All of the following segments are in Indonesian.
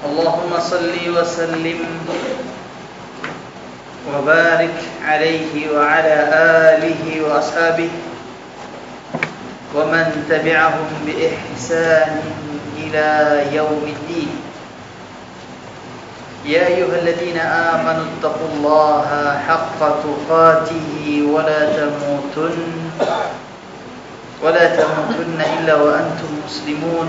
اللهم صل وسلم وبارك عليه وعلى آله وأصحابه ومن تبعهم بإحسان إلى يوم الدين. يا أيها الذين آمنوا اتقوا الله حق تقاته ولا تموتن ولا تموتن إلا وأنتم مسلمون.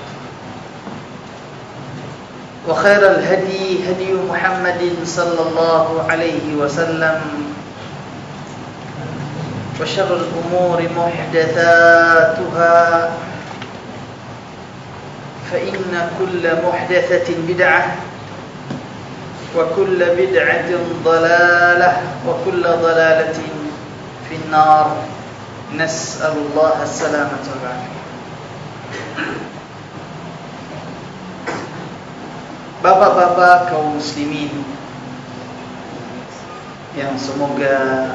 وخير الهدي هدي محمد صلى الله عليه وسلم وشر الأمور محدثاتها فإن كل محدثة بدعة وكل بدعة ضلالة وكل ضلالة في النار. نسأل الله السلامة والعافية. Bapak-bapak kaum muslimin yang semoga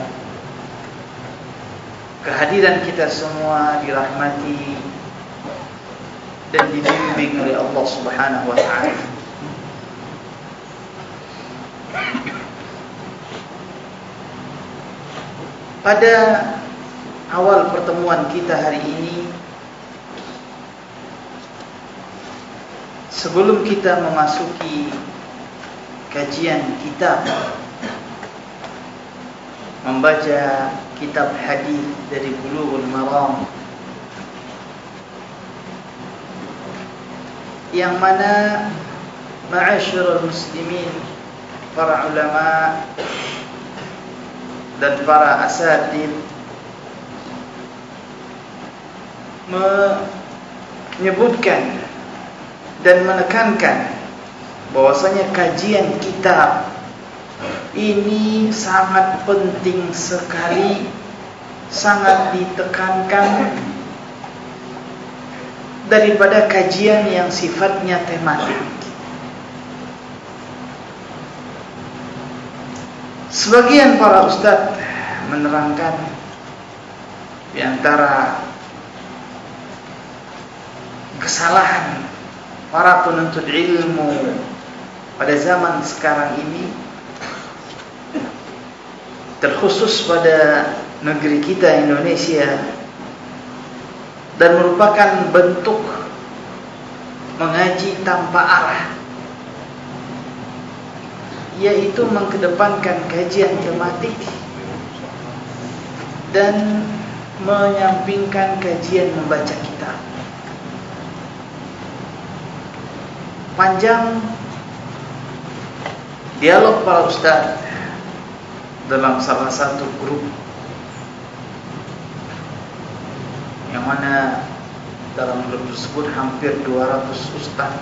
kehadiran kita semua dirahmati dan dibimbing oleh Allah Subhanahu wa taala. Pada awal pertemuan kita hari ini sebelum kita memasuki kajian kitab membaca kitab hadis dari Bulughul Maram yang mana ma'asyiral muslimin para ulama dan para asatid menyebutkan dan menekankan bahwasanya kajian kitab ini sangat penting sekali sangat ditekankan daripada kajian yang sifatnya tematik. Sebagian para ustadz menerangkan di antara kesalahan para penuntut ilmu. Pada zaman sekarang ini terkhusus pada negeri kita Indonesia dan merupakan bentuk mengaji tanpa arah yaitu mengkedepankan kajian tematik dan menyampingkan kajian membaca kitab panjang dialog para ustaz dalam salah satu grup. Yang mana dalam grup tersebut hampir 200 ustaz.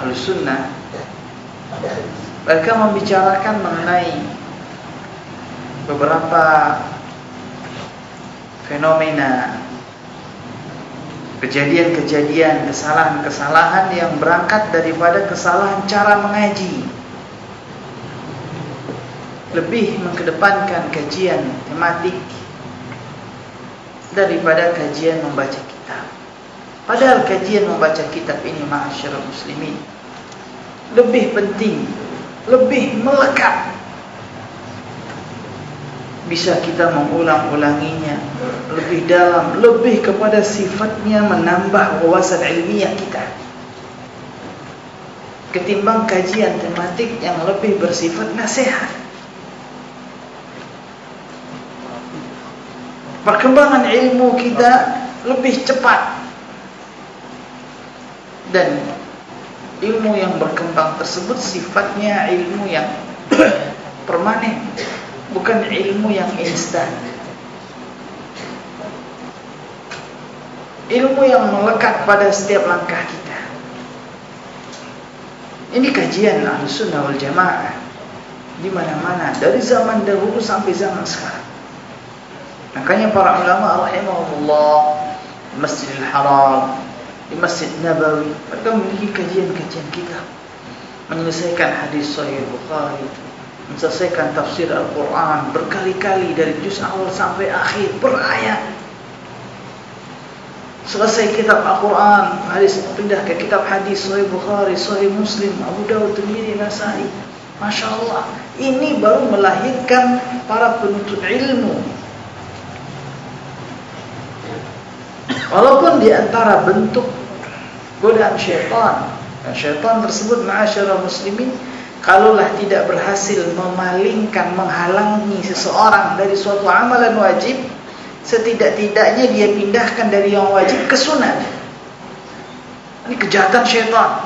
Halus sunnah mereka membicarakan mengenai beberapa fenomena kejadian-kejadian, kesalahan-kesalahan yang berangkat daripada kesalahan cara mengaji. Lebih mengedepankan kajian tematik daripada kajian membaca kitab. Padahal kajian membaca kitab ini ma'asyiral muslimin lebih penting, lebih melekat bisa kita mengulang-ulanginya lebih dalam, lebih kepada sifatnya menambah wawasan ilmiah kita. Ketimbang kajian tematik yang lebih bersifat nasihat. Perkembangan ilmu kita lebih cepat dan ilmu yang berkembang tersebut sifatnya ilmu yang permanen bukan ilmu yang instan. Ilmu yang melekat pada setiap langkah kita. Ini kajian Ahlussunnah wal Jamaah di mana-mana dari zaman dahulu sampai zaman sekarang. Makanya para ulama rahimahullah Masjidil Haram, di Masjid Nabawi, mereka memiliki kajian-kajian kita menyelesaikan hadis Sahih Bukhari, menyelesaikan tafsir Al-Quran berkali-kali dari juz awal sampai akhir per ayat. Selesai kitab Al-Quran, hadis pindah ke kitab hadis Sahih Bukhari, Sahih Muslim, Abu Dawud, Tirmidzi, Nasai. Masya Allah, ini baru melahirkan para penuntut ilmu. Walaupun di antara bentuk godaan syaitan, dan syaitan tersebut ma'asyara muslimin kalaulah tidak berhasil memalingkan, menghalangi seseorang dari suatu amalan wajib, setidak-tidaknya dia pindahkan dari yang wajib ke sunnah. Ini kejahatan syaitan.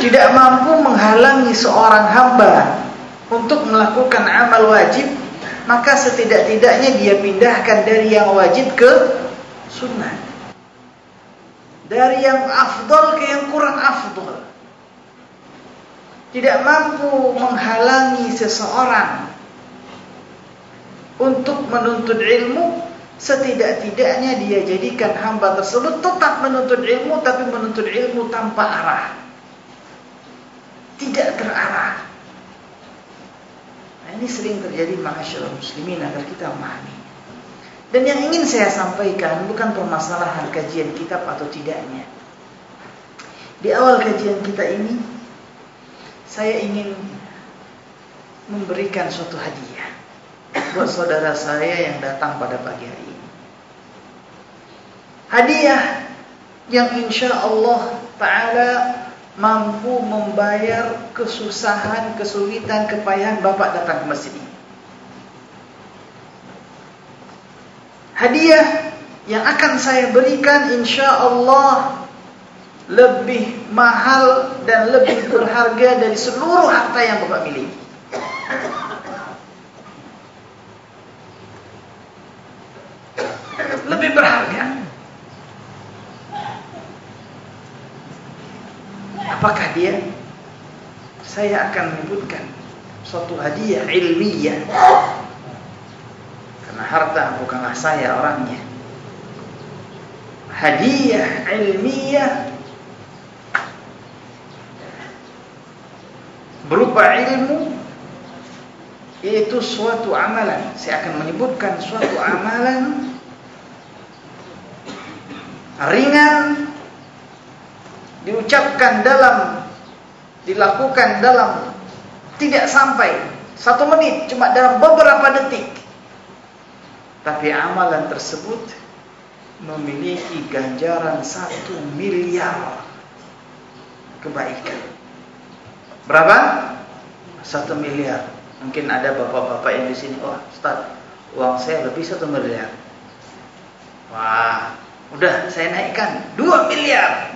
Tidak mampu menghalangi seorang hamba untuk melakukan amal wajib, maka setidak-tidaknya dia pindahkan dari yang wajib ke sunnah. Dari yang afdol ke yang kurang afdol tidak mampu menghalangi seseorang untuk menuntut ilmu setidak-tidaknya dia jadikan hamba tersebut tetap menuntut ilmu tapi menuntut ilmu tanpa arah. Tidak terarah. Nah, ini sering terjadi masyarakat muslimin agar kita memahami. Dan yang ingin saya sampaikan bukan permasalahan kajian kitab atau tidaknya. Di awal kajian kita ini saya ingin memberikan suatu hadiah buat saudara saya yang datang pada pagi hari ini. Hadiah yang insya Allah Ta'ala mampu membayar kesusahan, kesulitan, kepayahan Bapak datang ke masjid ini. Hadiah yang akan saya berikan insya Allah lebih mahal dan lebih berharga dari seluruh harta yang Bapak miliki. Lebih berharga. Apakah dia? Saya akan menyebutkan suatu hadiah ilmiah. Karena harta bukanlah saya orangnya. Hadiah ilmiah berupa ilmu yaitu suatu amalan. Saya akan menyebutkan suatu amalan ringan diucapkan dalam dilakukan dalam tidak sampai satu menit cuma dalam beberapa detik. Tapi amalan tersebut memiliki ganjaran satu miliar kebaikan Berapa? Satu miliar. Mungkin ada bapak-bapak yang di sini. Wah, Ustaz, uang saya lebih satu miliar. Wah, udah saya naikkan dua miliar.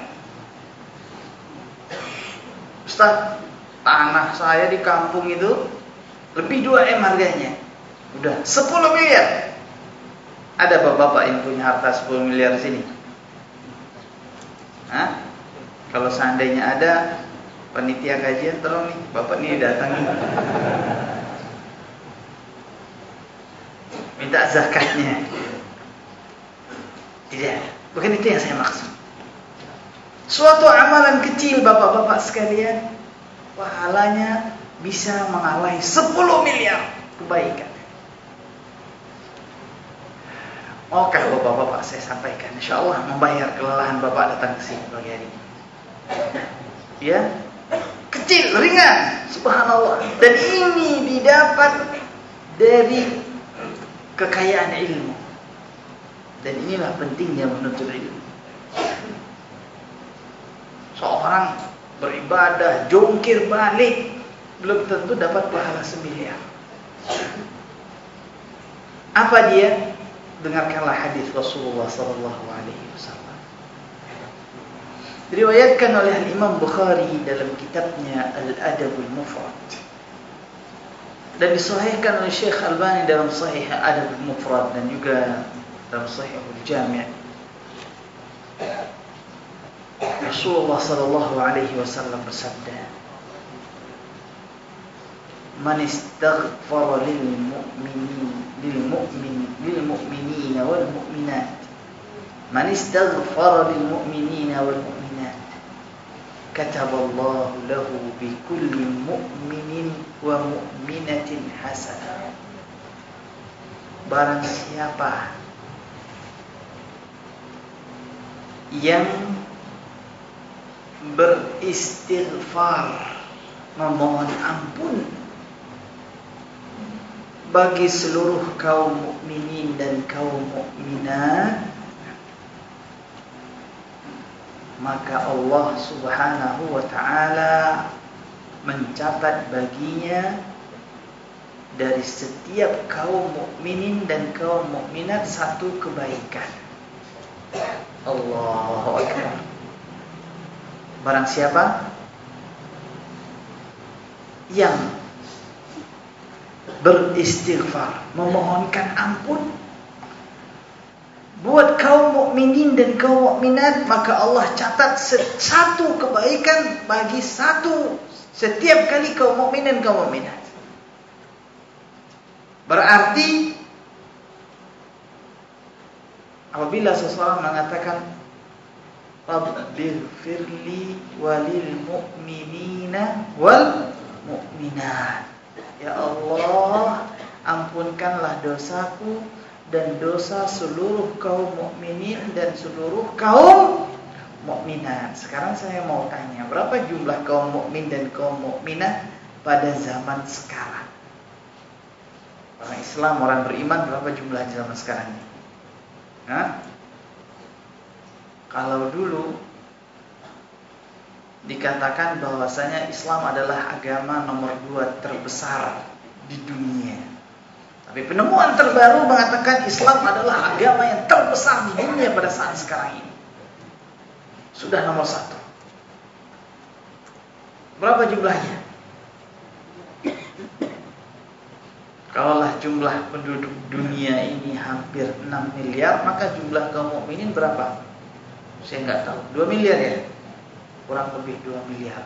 Ustaz, tanah saya di kampung itu lebih 2 M harganya. Udah 10 miliar. Ada bapak-bapak yang punya harta 10 miliar di sini? Hah? Kalau seandainya ada panitia kajian tolong nih bapak ini datangi. Minta zakatnya. Tidak, bukan itu yang saya maksud. Suatu amalan kecil bapak-bapak sekalian, pahalanya bisa mengalahi 10 miliar kebaikan. Oke bapak-bapak saya sampaikan Insya Allah membayar kelelahan bapak datang ke sini pagi hari Ya Kecil, ringan. Subhanallah. Dan ini didapat dari kekayaan ilmu. Dan inilah pentingnya menuntut ilmu. Seorang beribadah, jongkir balik Belum tentu dapat pahala semiliar Apa dia? dengarkanlah hadis Rasulullah sallallahu alaihi wasallam. Diriwayatkan oleh Imam Bukhari dalam kitabnya Al-Adabul Mufrad. Dan disahihkan oleh Syekh Albani dalam Sahih Adabul Mufrad dan juga dalam Sahih Al-Jami'. Rasulullah sallallahu alaihi wasallam bersabda, "Man istaghfara lil mu'minin للمؤمن للمؤمنين والمؤمنات من استغفر للمؤمنين كتب lahu له بكل مؤمن wa حسنة barang siapa yang beristighfar memohon ampun bagi seluruh kaum mukminin dan kaum mukminat maka Allah Subhanahu wa taala mencatat baginya dari setiap kaum mukminin dan kaum mukminat satu kebaikan. Allahu akbar. Barang siapa yang beristighfar, memohonkan ampun buat kaum mukminin dan kaum mukminat maka Allah catat satu kebaikan bagi satu setiap kali kaum mukmin dan kaum mukminat. Berarti apabila seseorang mengatakan Rabbil firli walil mu'minina wal mu'minat Ya Allah, ampunkanlah dosaku dan dosa seluruh kaum mukminin dan seluruh kaum mukminat. Sekarang saya mau tanya, berapa jumlah kaum mukmin dan kaum mukminat pada zaman sekarang? Orang Islam, orang beriman berapa jumlah zaman sekarang ini? Hah? Kalau dulu dikatakan bahwasanya Islam adalah agama nomor dua terbesar di dunia. Tapi penemuan terbaru mengatakan Islam adalah agama yang terbesar di dunia pada saat sekarang ini. Sudah nomor satu. Berapa jumlahnya? Kalaulah jumlah penduduk dunia ini hampir 6 miliar, maka jumlah kaum mukminin berapa? Saya nggak tahu. 2 miliar ya? kurang lebih 2 miliar.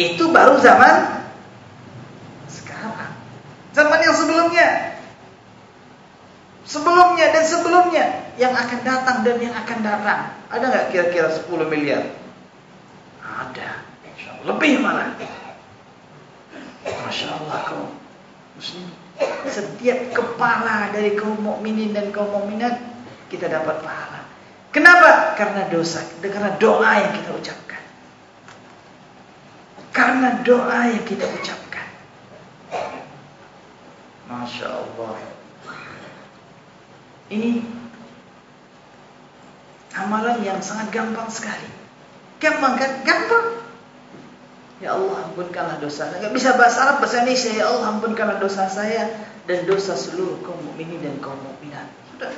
Itu baru zaman sekarang. Zaman yang sebelumnya. Sebelumnya dan sebelumnya yang akan datang dan yang akan datang. Ada nggak kira-kira 10 miliar? Ada. Lebih malah. Masya Allah kaum muslim. Setiap kepala dari kaum mukminin dan kaum mukminat kita dapat pahala. Kenapa? Karena dosa, karena doa yang kita ucapkan. Karena doa yang kita ucapkan. Masya Allah. Ini amalan yang sangat gampang sekali. Gampang kan? Gampang. Ya Allah ampunkanlah dosa. Gak bisa bahasa Arab, bahasa Indonesia. Ya Allah ampunkanlah dosa saya dan dosa seluruh kaum mukminin dan kaum mukminat. Sudah.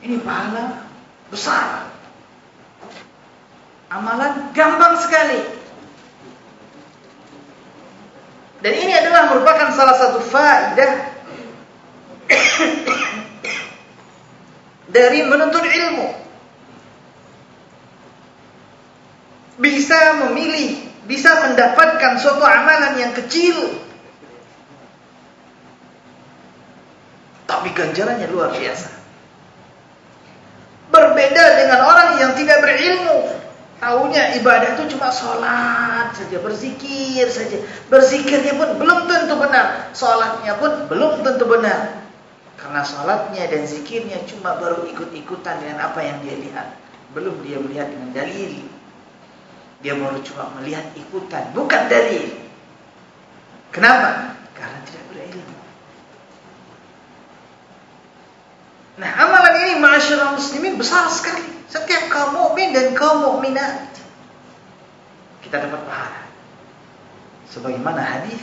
Ini pahala besar. amalan gampang sekali. Dan ini adalah merupakan salah satu faedah dari menuntut ilmu. Bisa memilih, bisa mendapatkan suatu amalan yang kecil. Tapi ganjarannya luar biasa. Berbeda dengan orang yang tidak berilmu. Tahunya ibadah itu cuma sholat saja, berzikir saja. Berzikirnya pun belum tentu benar. Sholatnya pun belum tentu benar. Karena sholatnya dan zikirnya cuma baru ikut-ikutan dengan apa yang dia lihat. Belum dia melihat dengan dalil. Dia baru cuma melihat ikutan, bukan dalil. Kenapa? Karena tidak berilmu. Nah, amalan ini masyarakat muslimin besar sekali. Setiap kaum mukmin dan kaum mukminat kita dapat pahala. Sebagaimana hadis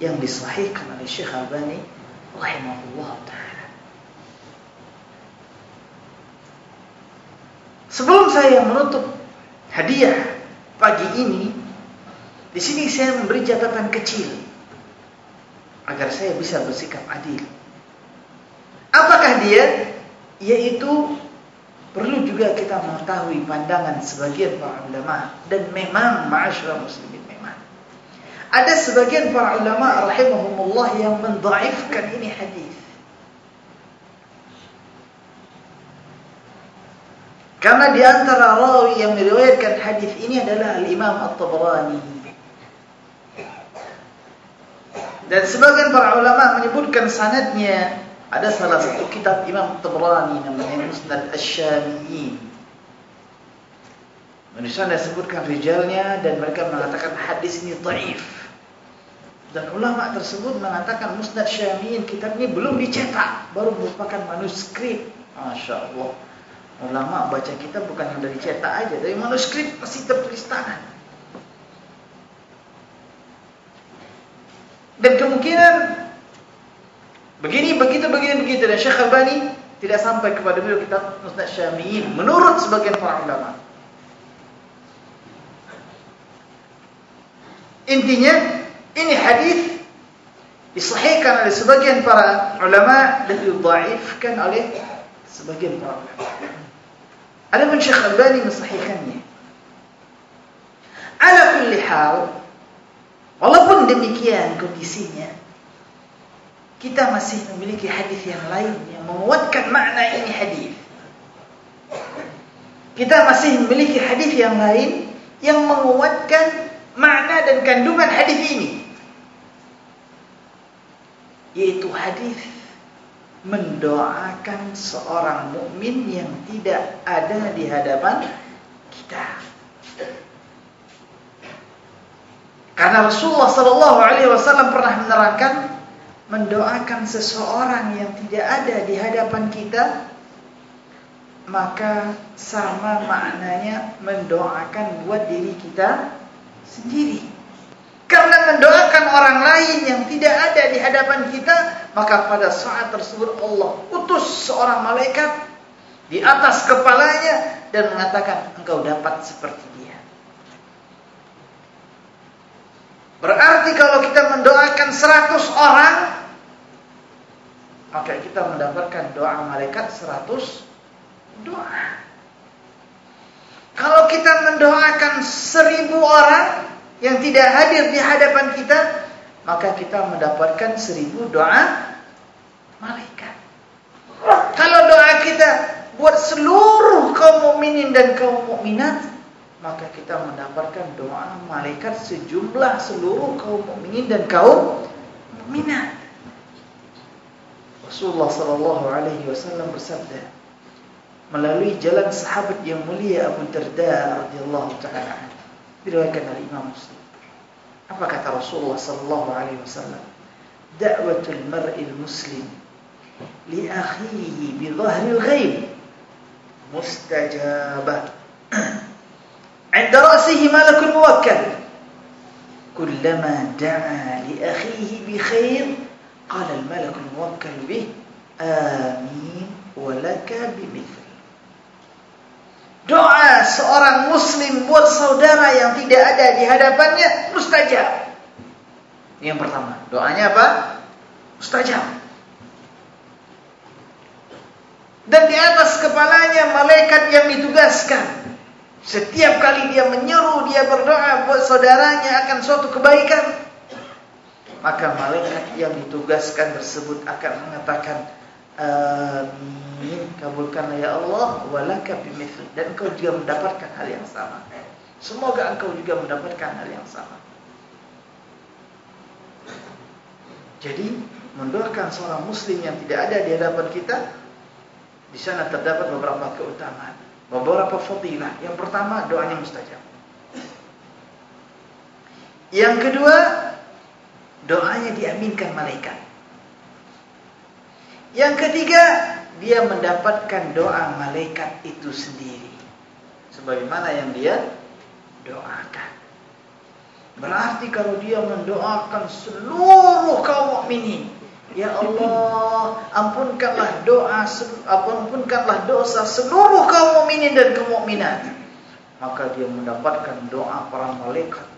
yang disahihkan oleh Syekh Albani rahimahullah taala. Sebelum saya menutup hadiah pagi ini, di sini saya memberi catatan kecil agar saya bisa bersikap adil. Apakah dia? Yaitu perlu juga kita mengetahui pandangan sebagian para ulama dan memang ma'asyara muslimin memang ada sebagian para ulama rahimahumullah yang mendhaifkan ini hadis Karena di antara rawi yang meriwayatkan hadis ini adalah Al-Imam At-Tabrani. Dan sebagian para ulama menyebutkan sanadnya ada salah satu kitab Imam Tabrani namanya Musnad Asy-Syamiyin. Manusia disebutkan rijalnya dan mereka mengatakan hadis ini dhaif. Dan ulama tersebut mengatakan Musnad Syamiyin kitab ini belum dicetak, baru merupakan manuskrip. Masya Allah. Ulama baca kitab bukan yang dari cetak aja, dari manuskrip masih tertulis tangan. Dan kemungkinan begini, begitu, begini, begitu. Dan Syekh Albani tidak sampai kepada beliau kitab Musnad Syamiyin menurut sebagian para ulama. Intinya ini hadis disahihkan oleh sebagian para ulama dan didhaifkan oleh sebagian para ulama. Adapun Syekh Albani mensahihkannya. Ala kulli hal, walaupun demikian kondisinya, kita masih memiliki hadis yang lain yang menguatkan makna ini hadis. Kita masih memiliki hadis yang lain yang menguatkan makna dan kandungan hadis ini. Yaitu hadis mendoakan seorang mukmin yang tidak ada di hadapan kita. Karena Rasulullah Sallallahu Alaihi Wasallam pernah menerangkan mendoakan seseorang yang tidak ada di hadapan kita, maka sama maknanya mendoakan buat diri kita sendiri. Karena mendoakan orang lain yang tidak ada di hadapan kita, maka pada saat tersebut Allah utus seorang malaikat di atas kepalanya dan mengatakan engkau dapat seperti dia. Berarti kalau kita mendoakan 100 orang, maka kita mendapatkan doa malaikat 100 doa. Kalau kita mendoakan 1000 orang, yang tidak hadir di hadapan kita, maka kita mendapatkan seribu doa malaikat. Kalau doa kita buat seluruh kaum mukminin dan kaum mukminat, maka kita mendapatkan doa malaikat sejumlah seluruh kaum mukminin dan kaum mukminat. Rasulullah sallallahu alaihi wasallam bersabda melalui jalan sahabat yang mulia Abu Darda radhiyallahu taala diriwayatkan oleh Imam Muslim. Apa kata Rasulullah sallallahu alaihi wasallam? Da'watul mar'il muslim li akhihi bi dhahril ghaib mustajabah. عند رأسه ملك موكل كلما دعا لأخيه بخير قال الملك الموكل به آمين ولك بمثل Doa seorang muslim buat saudara yang tidak ada di hadapannya mustajab. Yang pertama, doanya apa? Mustajab. Dan di atas kepalanya malaikat yang ditugaskan setiap kali dia menyeru, dia berdoa buat saudaranya akan suatu kebaikan. Maka malaikat yang ditugaskan tersebut akan mengatakan, Amin. Kabulkanlah ya Allah walaka bimithli dan engkau juga mendapatkan hal yang sama. Semoga engkau juga mendapatkan hal yang sama. Jadi mendoakan seorang muslim yang tidak ada di hadapan kita di sana terdapat beberapa keutamaan, beberapa fadilah. Yang pertama doanya mustajab. Yang kedua doanya diaminkan malaikat. Yang ketiga, dia mendapatkan doa malaikat itu sendiri. Sebagaimana yang dia doakan. Berarti kalau dia mendoakan seluruh kaum mukminin, ya Allah, ampunkanlah doa, ampunkanlah dosa seluruh kaum mukminin dan kaum mukminat. Maka dia mendapatkan doa para malaikat.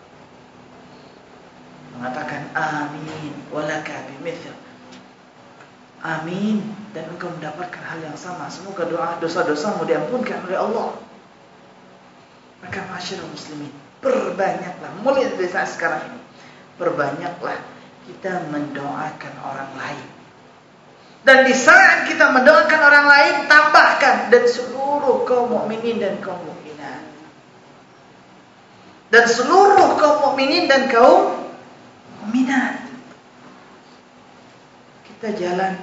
Mengatakan amin walaka bimithil Amin dan engkau mendapatkan hal yang sama. Semoga doa dosa-dosamu diampunkan oleh Allah. Maka masyarakat muslimin, perbanyaklah mulai dari saat sekarang ini. Perbanyaklah kita mendoakan orang lain. Dan di saat kita mendoakan orang lain, tambahkan dan seluruh kaum mukminin dan kaum mukminat. Dan seluruh kaum mukminin dan kaum mukminat. Kita jalan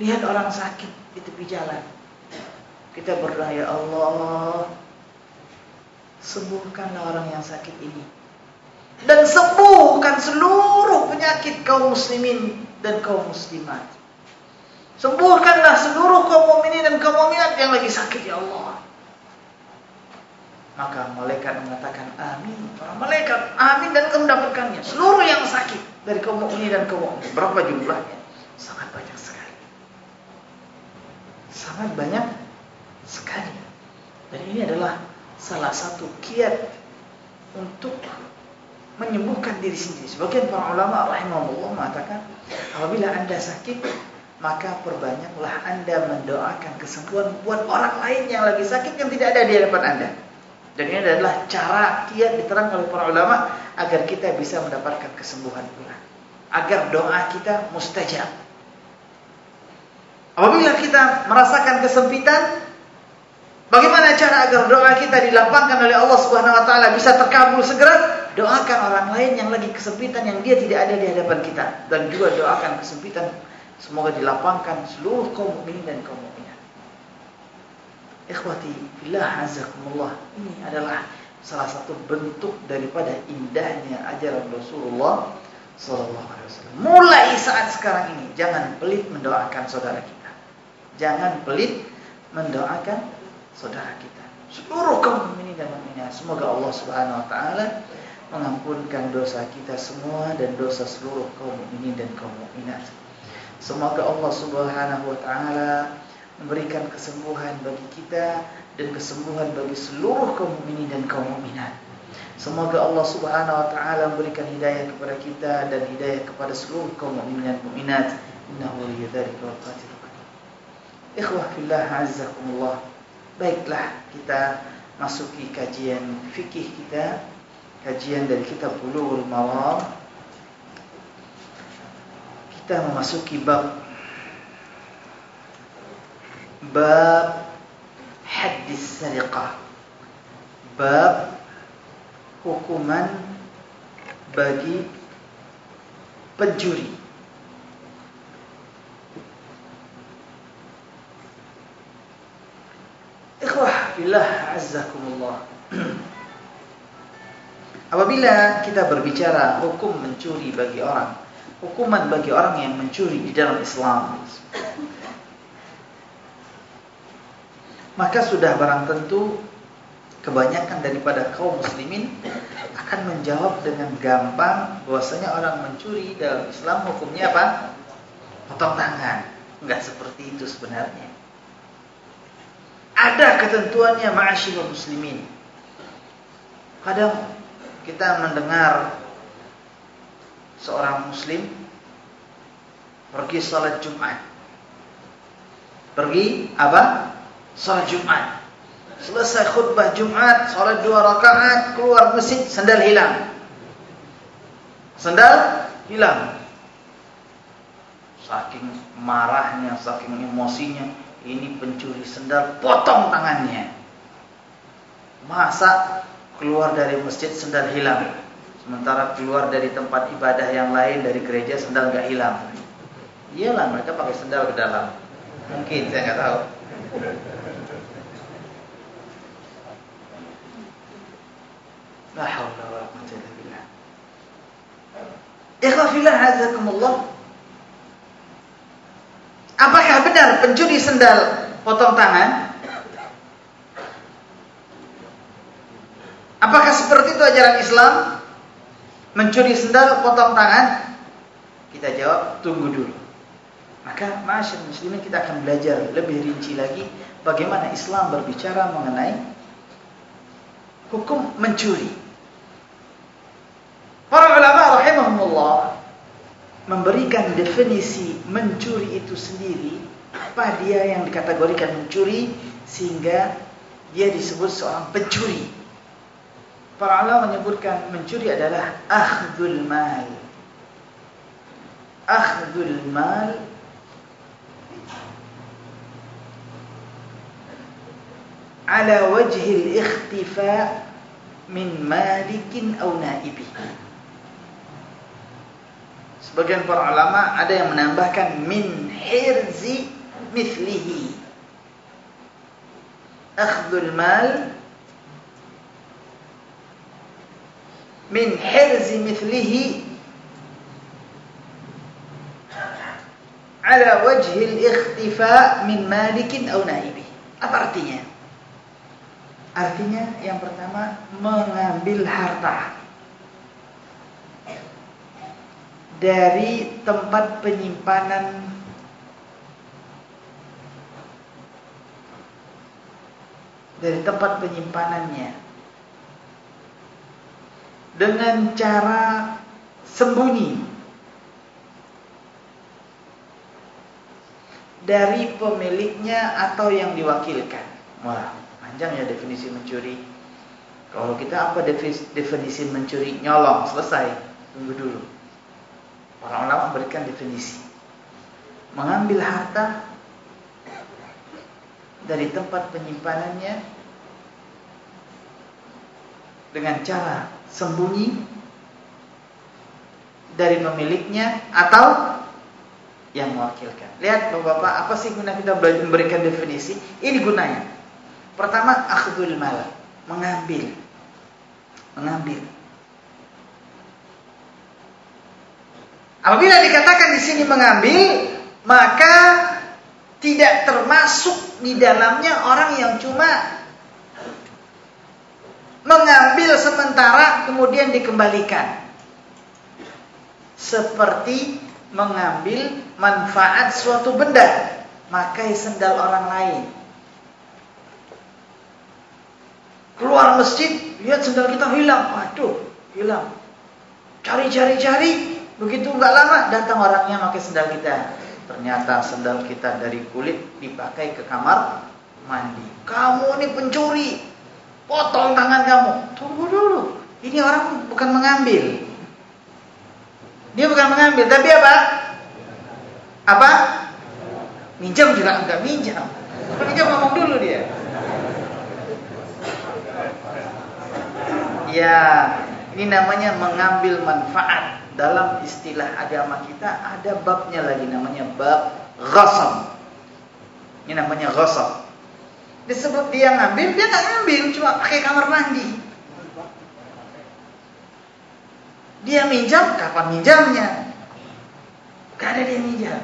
lihat orang sakit di tepi jalan. Kita berdoa ya Allah, sembuhkanlah orang yang sakit ini. Dan sembuhkan seluruh penyakit kaum muslimin dan kaum muslimat. Sembuhkanlah seluruh kaum mukminin dan kaum mukminat yang lagi sakit ya Allah. Maka malaikat mengatakan amin. Para malaikat amin dan mendapatkannya. Seluruh yang sakit dari kaum mukminin dan kaum mukmin. Berapa jumlahnya? Sangat banyak sekali. Sangat banyak sekali. Dan ini adalah salah satu kiat untuk menyembuhkan diri sendiri. Sebagian para ulama rahimahullah mengatakan, apabila Anda sakit, maka perbanyaklah Anda mendoakan kesembuhan buat orang lain yang lagi sakit yang tidak ada di hadapan Anda. Dan ini adalah cara kiat diterang oleh para ulama agar kita bisa mendapatkan kesembuhan pula. Agar doa kita mustajab. Apabila kita merasakan kesempitan, bagaimana cara agar doa kita dilapangkan oleh Allah Subhanahu wa taala bisa terkabul segera? Doakan orang lain yang lagi kesempitan yang dia tidak ada di hadapan kita dan juga doakan kesempitan semoga dilapangkan seluruh kaum mukminin dan kaum Ikhwati billah azakumullah. Ini adalah salah satu bentuk daripada indahnya ajaran Rasulullah sallallahu alaihi wasallam. Mulai saat sekarang ini jangan pelit mendoakan saudara kita. Jangan pelit mendoakan saudara kita. Seluruh kaum mukminin dan mukminat, semoga Allah Subhanahu wa taala mengampunkan dosa kita semua dan dosa seluruh kaum mukminin dan kaum mukminat. Semoga Allah Subhanahu wa taala memberikan kesembuhan bagi kita dan kesembuhan bagi seluruh kaum mukminin dan kaum mukminat. Semoga Allah Subhanahu wa taala memberikan hidayah kepada kita dan hidayah kepada seluruh kaum mukminin dan mukminat. Innahu waliyudzalika wal qadir. Ikhwah fillah azzakumullah. Baiklah kita masuki kajian fikih kita, kajian dari kitab Bulughul Maram. Kita memasuki bab bab hadis sariqah bab hukuman bagi pencuri ikhwah billah azzakumullah apabila kita berbicara hukum mencuri bagi orang hukuman bagi orang yang mencuri di dalam Islam maka sudah barang tentu kebanyakan daripada kaum muslimin akan menjawab dengan gampang bahwasanya orang mencuri dalam Islam hukumnya apa? Potong tangan. Enggak seperti itu sebenarnya. ada ketentuannya ma'asyiral muslimin. Kadang kita mendengar seorang muslim pergi salat Jumat. Pergi apa? Salat Jumat. Selesai khutbah Jumat, salat dua rakaat, keluar masjid, sandal hilang. Sandal hilang. Saking marahnya, saking emosinya, ini pencuri sendal, potong tangannya. Masa keluar dari masjid sendal hilang, sementara keluar dari tempat ibadah yang lain dari gereja sendal gak hilang. Iyalah mereka pakai sendal ke dalam. Mungkin saya nggak tahu. Apakah benar pencuri sendal potong tangan? Apakah seperti itu ajaran Islam? Mencuri sendal potong tangan? Kita jawab, tunggu dulu. Maka masyarakat muslimin kita akan belajar lebih rinci lagi bagaimana Islam berbicara mengenai hukum mencuri. Para ulama rahimahumullah memberikan definisi mencuri itu sendiri apa dia yang dikategorikan mencuri sehingga dia disebut seorang pencuri. Para ulama menyebutkan mencuri adalah akhdul mal. Akhdul mal ala wajhil ikhtifa min malikin aw naibi. Sebagian para ulama ada yang menambahkan min hirzi mithlihi. Akhdul mal min hirzi mithlihi ala wajhi al-ikhtifa min malikin aw naibi. Apa artinya? Artinya yang pertama mengambil harta dari tempat penyimpanan dari tempat penyimpanannya dengan cara sembunyi dari pemiliknya atau yang diwakilkan. Wah, Panjang ya definisi mencuri. Kalau kita apa definisi mencuri? Nyolong, selesai. Tunggu dulu. Para ulama memberikan definisi. Mengambil harta dari tempat penyimpanannya dengan cara sembunyi dari pemiliknya atau yang mewakilkan. Lihat Bapak-bapak, apa sih guna kita memberikan definisi? Ini gunanya. Pertama akhdul mal, mengambil. Mengambil. Apabila dikatakan di sini mengambil, maka tidak termasuk di dalamnya orang yang cuma mengambil sementara kemudian dikembalikan. Seperti mengambil manfaat suatu benda, makai sendal orang lain. Keluar masjid, lihat sendal kita hilang. Waduh, hilang. Cari-cari-cari, begitu nggak lama datang orangnya pakai sendal kita. Ternyata sendal kita dari kulit dipakai ke kamar mandi. Kamu ini pencuri. Potong tangan kamu. Tunggu dulu. Ini orang bukan mengambil. Dia bukan mengambil, tapi apa? Apa? Minjam juga enggak minjam. Minjam ngomong dulu dia. Ya, ini namanya mengambil manfaat. Dalam istilah agama kita ada babnya lagi namanya bab ghasab. Ini namanya ghasab. Disebut dia ngambil, dia nggak ngambil, cuma pakai kamar mandi. Dia minjam, kapan minjamnya? Gak ada dia minjam.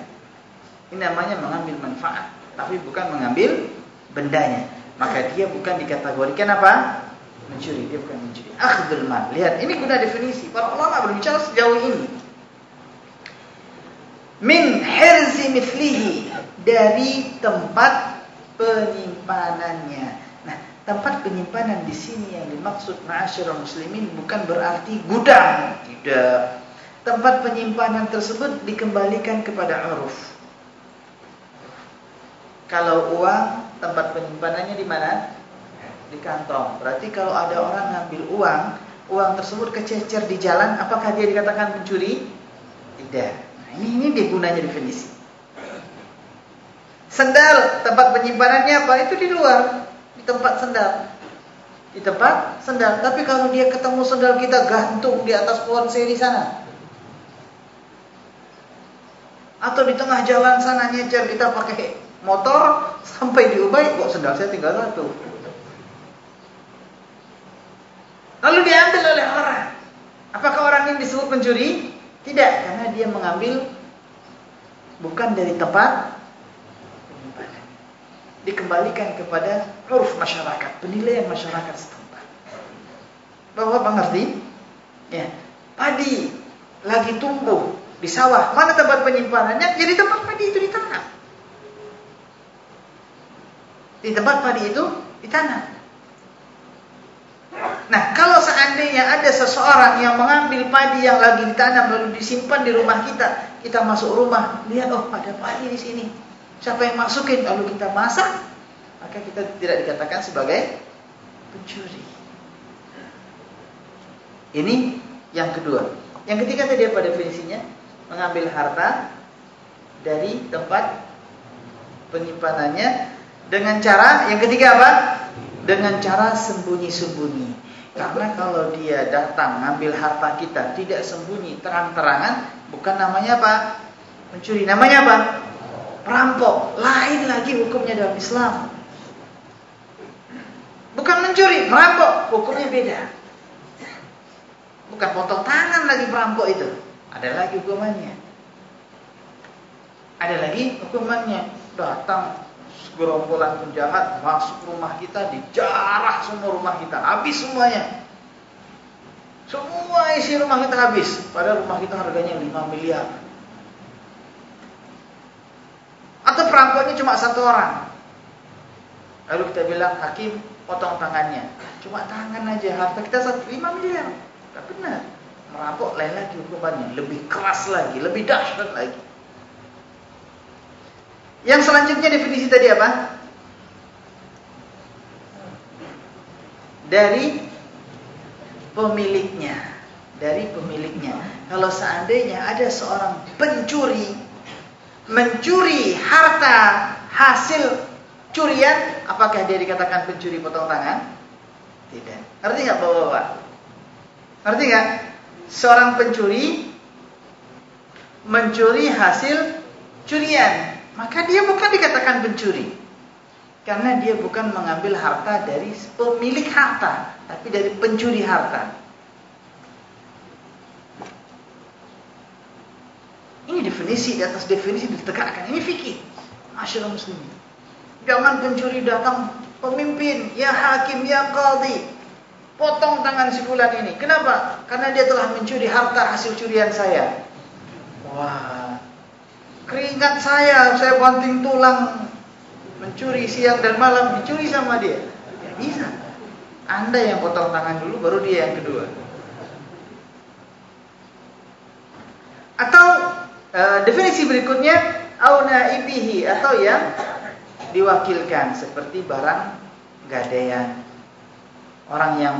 Ini namanya mengambil manfaat, tapi bukan mengambil bendanya. Maka dia bukan dikategorikan apa? mencuri, dia bukan mencuri. Akhdul mal. Lihat, ini guna definisi. Para ulama berbicara sejauh ini. Min hirzi mithlihi dari tempat penyimpanannya. Nah, tempat penyimpanan di sini yang dimaksud ma'asyiral muslimin bukan berarti gudang, tidak. Tempat penyimpanan tersebut dikembalikan kepada uruf. Kalau uang, tempat penyimpanannya di mana? Di kantong. Berarti kalau ada orang ngambil uang, uang tersebut kececer di jalan, apakah dia dikatakan pencuri? Tidak. Nah, ini ini dia gunanya definisi. Sendal, tempat penyimpanannya apa? Itu di luar, di tempat sendal. Di tempat sendal. Tapi kalau dia ketemu sendal kita gantung di atas pohon seri sana. Atau di tengah jalan sana nyecer kita pakai motor sampai di Ubay kok sendal saya tinggal satu. Lalu diambil oleh orang. Apakah orang ini disebut pencuri? Tidak, karena dia mengambil bukan dari tempat Dikembalikan kepada huruf masyarakat, penilaian masyarakat setempat. Bahwa mengerti? Ya, padi lagi tumbuh di sawah. Mana tempat penyimpanannya? Jadi tempat padi itu ditanam. Di tempat padi itu ditanam. Nah, kalau seandainya ada seseorang yang mengambil padi yang lagi ditanam lalu disimpan di rumah kita, kita masuk rumah, lihat oh ada padi di sini. Siapa yang masukin lalu kita masak, maka kita tidak dikatakan sebagai pencuri. Ini yang kedua. Yang ketiga tadi apa definisinya? mengambil harta dari tempat penyimpanannya dengan cara yang ketiga apa? Dengan cara sembunyi-sembunyi. Karena kalau dia datang ngambil harta kita tidak sembunyi terang-terangan, bukan namanya apa? Mencuri. Namanya apa? Perampok. Lain lagi hukumnya dalam Islam. Bukan mencuri, merampok. Hukumnya beda. Bukan potong tangan lagi perampok itu. Ada lagi hukumannya. Ada lagi hukumannya. Datang gerombolan penjahat masuk rumah kita, dijarah semua rumah kita, habis semuanya. Semua isi rumah kita habis. Padahal rumah kita harganya 5 miliar. Atau perampoknya cuma satu orang. Lalu kita bilang, hakim potong tangannya. Cuma tangan aja, harta kita 5 miliar. Tidak benar merampok lain lagi hukumannya, lebih keras lagi, lebih dahsyat lagi. Yang selanjutnya definisi tadi apa? Dari pemiliknya, dari pemiliknya. Kalau seandainya ada seorang pencuri mencuri harta hasil curian, apakah dia dikatakan pencuri potong tangan? Tidak. Ngerti nggak bapak-bapak? Ngerti nggak? seorang pencuri mencuri hasil curian, maka dia bukan dikatakan pencuri. Karena dia bukan mengambil harta dari pemilik harta, tapi dari pencuri harta. Ini definisi di atas definisi ditegakkan. Ini fikih. Masyaallah muslimin. Jangan pencuri datang pemimpin, ya hakim, ya qadhi. Potong tangan si bulan ini. Kenapa? Karena dia telah mencuri harta hasil curian saya. Wah. Keringat saya, saya banting tulang mencuri siang dan malam dicuri sama dia. Ya bisa. Anda yang potong tangan dulu baru dia yang kedua. Atau e, definisi berikutnya auna ibihi atau yang diwakilkan seperti barang gadaian orang yang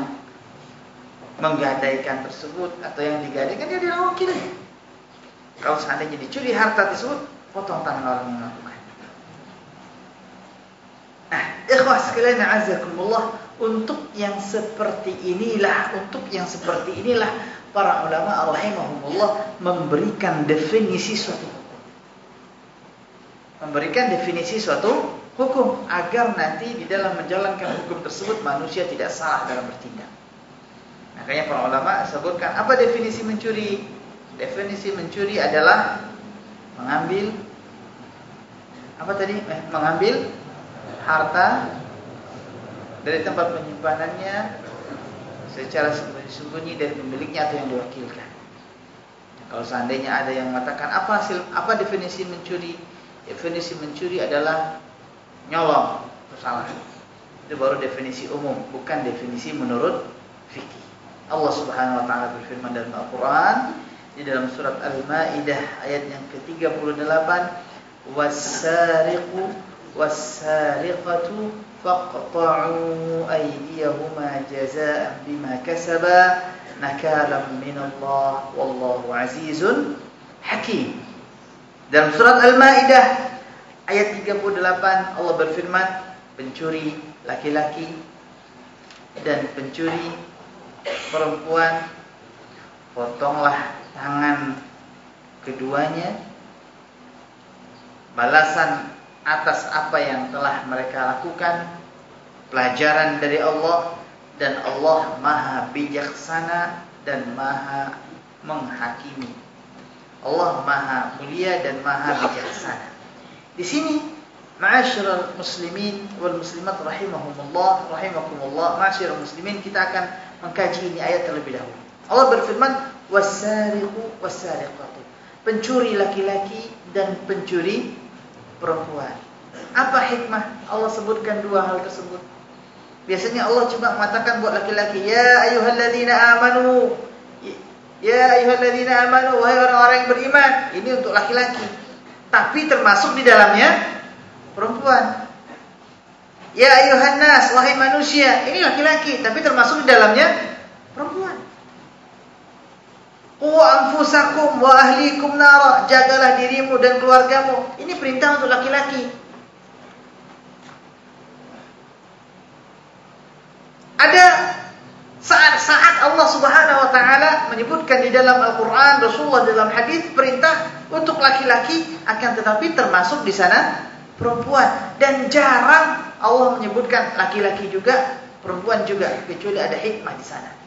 menggadaikan tersebut atau yang digadaikan dia wakilnya. Kalau seandainya dicuri harta tersebut, potong tangan orang yang melakukan. Nah, ikhwah sekalian azakumullah, untuk yang seperti inilah, untuk yang seperti inilah para ulama rahimahumullah memberikan definisi suatu hukum. Memberikan definisi suatu hukum agar nanti di dalam menjalankan hukum tersebut manusia tidak salah dalam bertindak. Makanya para ulama sebutkan apa definisi mencuri? Definisi mencuri adalah mengambil apa tadi? Eh, mengambil harta dari tempat penyimpanannya secara sembunyi-sembunyi dari pemiliknya atau yang diwakilkan. Kalau seandainya ada yang mengatakan apa hasil apa definisi mencuri? Definisi mencuri adalah nyolong, itu. Itu baru definisi umum, bukan definisi menurut fikih. Allah Subhanahu wa taala berfirman dalam Al-Qur'an di dalam surat Al-Maidah ayat yang ke-38, "Was-sariqu faqta'u aydiyahuma jazaa'an bima kasaba nakalan min Allah wallahu azizun hakim." Dalam surat Al-Maidah ayat 38 Allah berfirman, pencuri laki-laki dan pencuri perempuan potonglah tangan keduanya balasan atas apa yang telah mereka lakukan pelajaran dari Allah dan Allah maha bijaksana dan maha menghakimi Allah maha mulia dan maha bijaksana di sini Ma'asyiral muslimin wal muslimat rahimahumullah rahimakumullah ma'asyiral muslimin kita akan mengkaji ini ayat terlebih dahulu. Allah berfirman wasariqu wasariqatu. Pencuri laki-laki dan pencuri perempuan. Apa hikmah Allah sebutkan dua hal tersebut? Biasanya Allah cuma mengatakan buat laki-laki, ya ayyuhalladzina amanu. Ya ayyuhalladzina amanu wahai orang-orang yang beriman. Ini untuk laki-laki. Tapi termasuk di dalamnya perempuan. Ya ayuhan nas, wahai manusia. Ini laki-laki, tapi termasuk di dalamnya perempuan. Qu anfusakum wa ahlikum nara. Jagalah dirimu dan keluargamu. Ini perintah untuk laki-laki. Ada saat-saat Allah Subhanahu wa taala menyebutkan di dalam Al-Qur'an, Rasulullah dalam hadis perintah untuk laki-laki akan tetapi termasuk di sana perempuan dan jarang Allah menyebutkan laki-laki juga, perempuan juga kecuali ada hikmah di sana.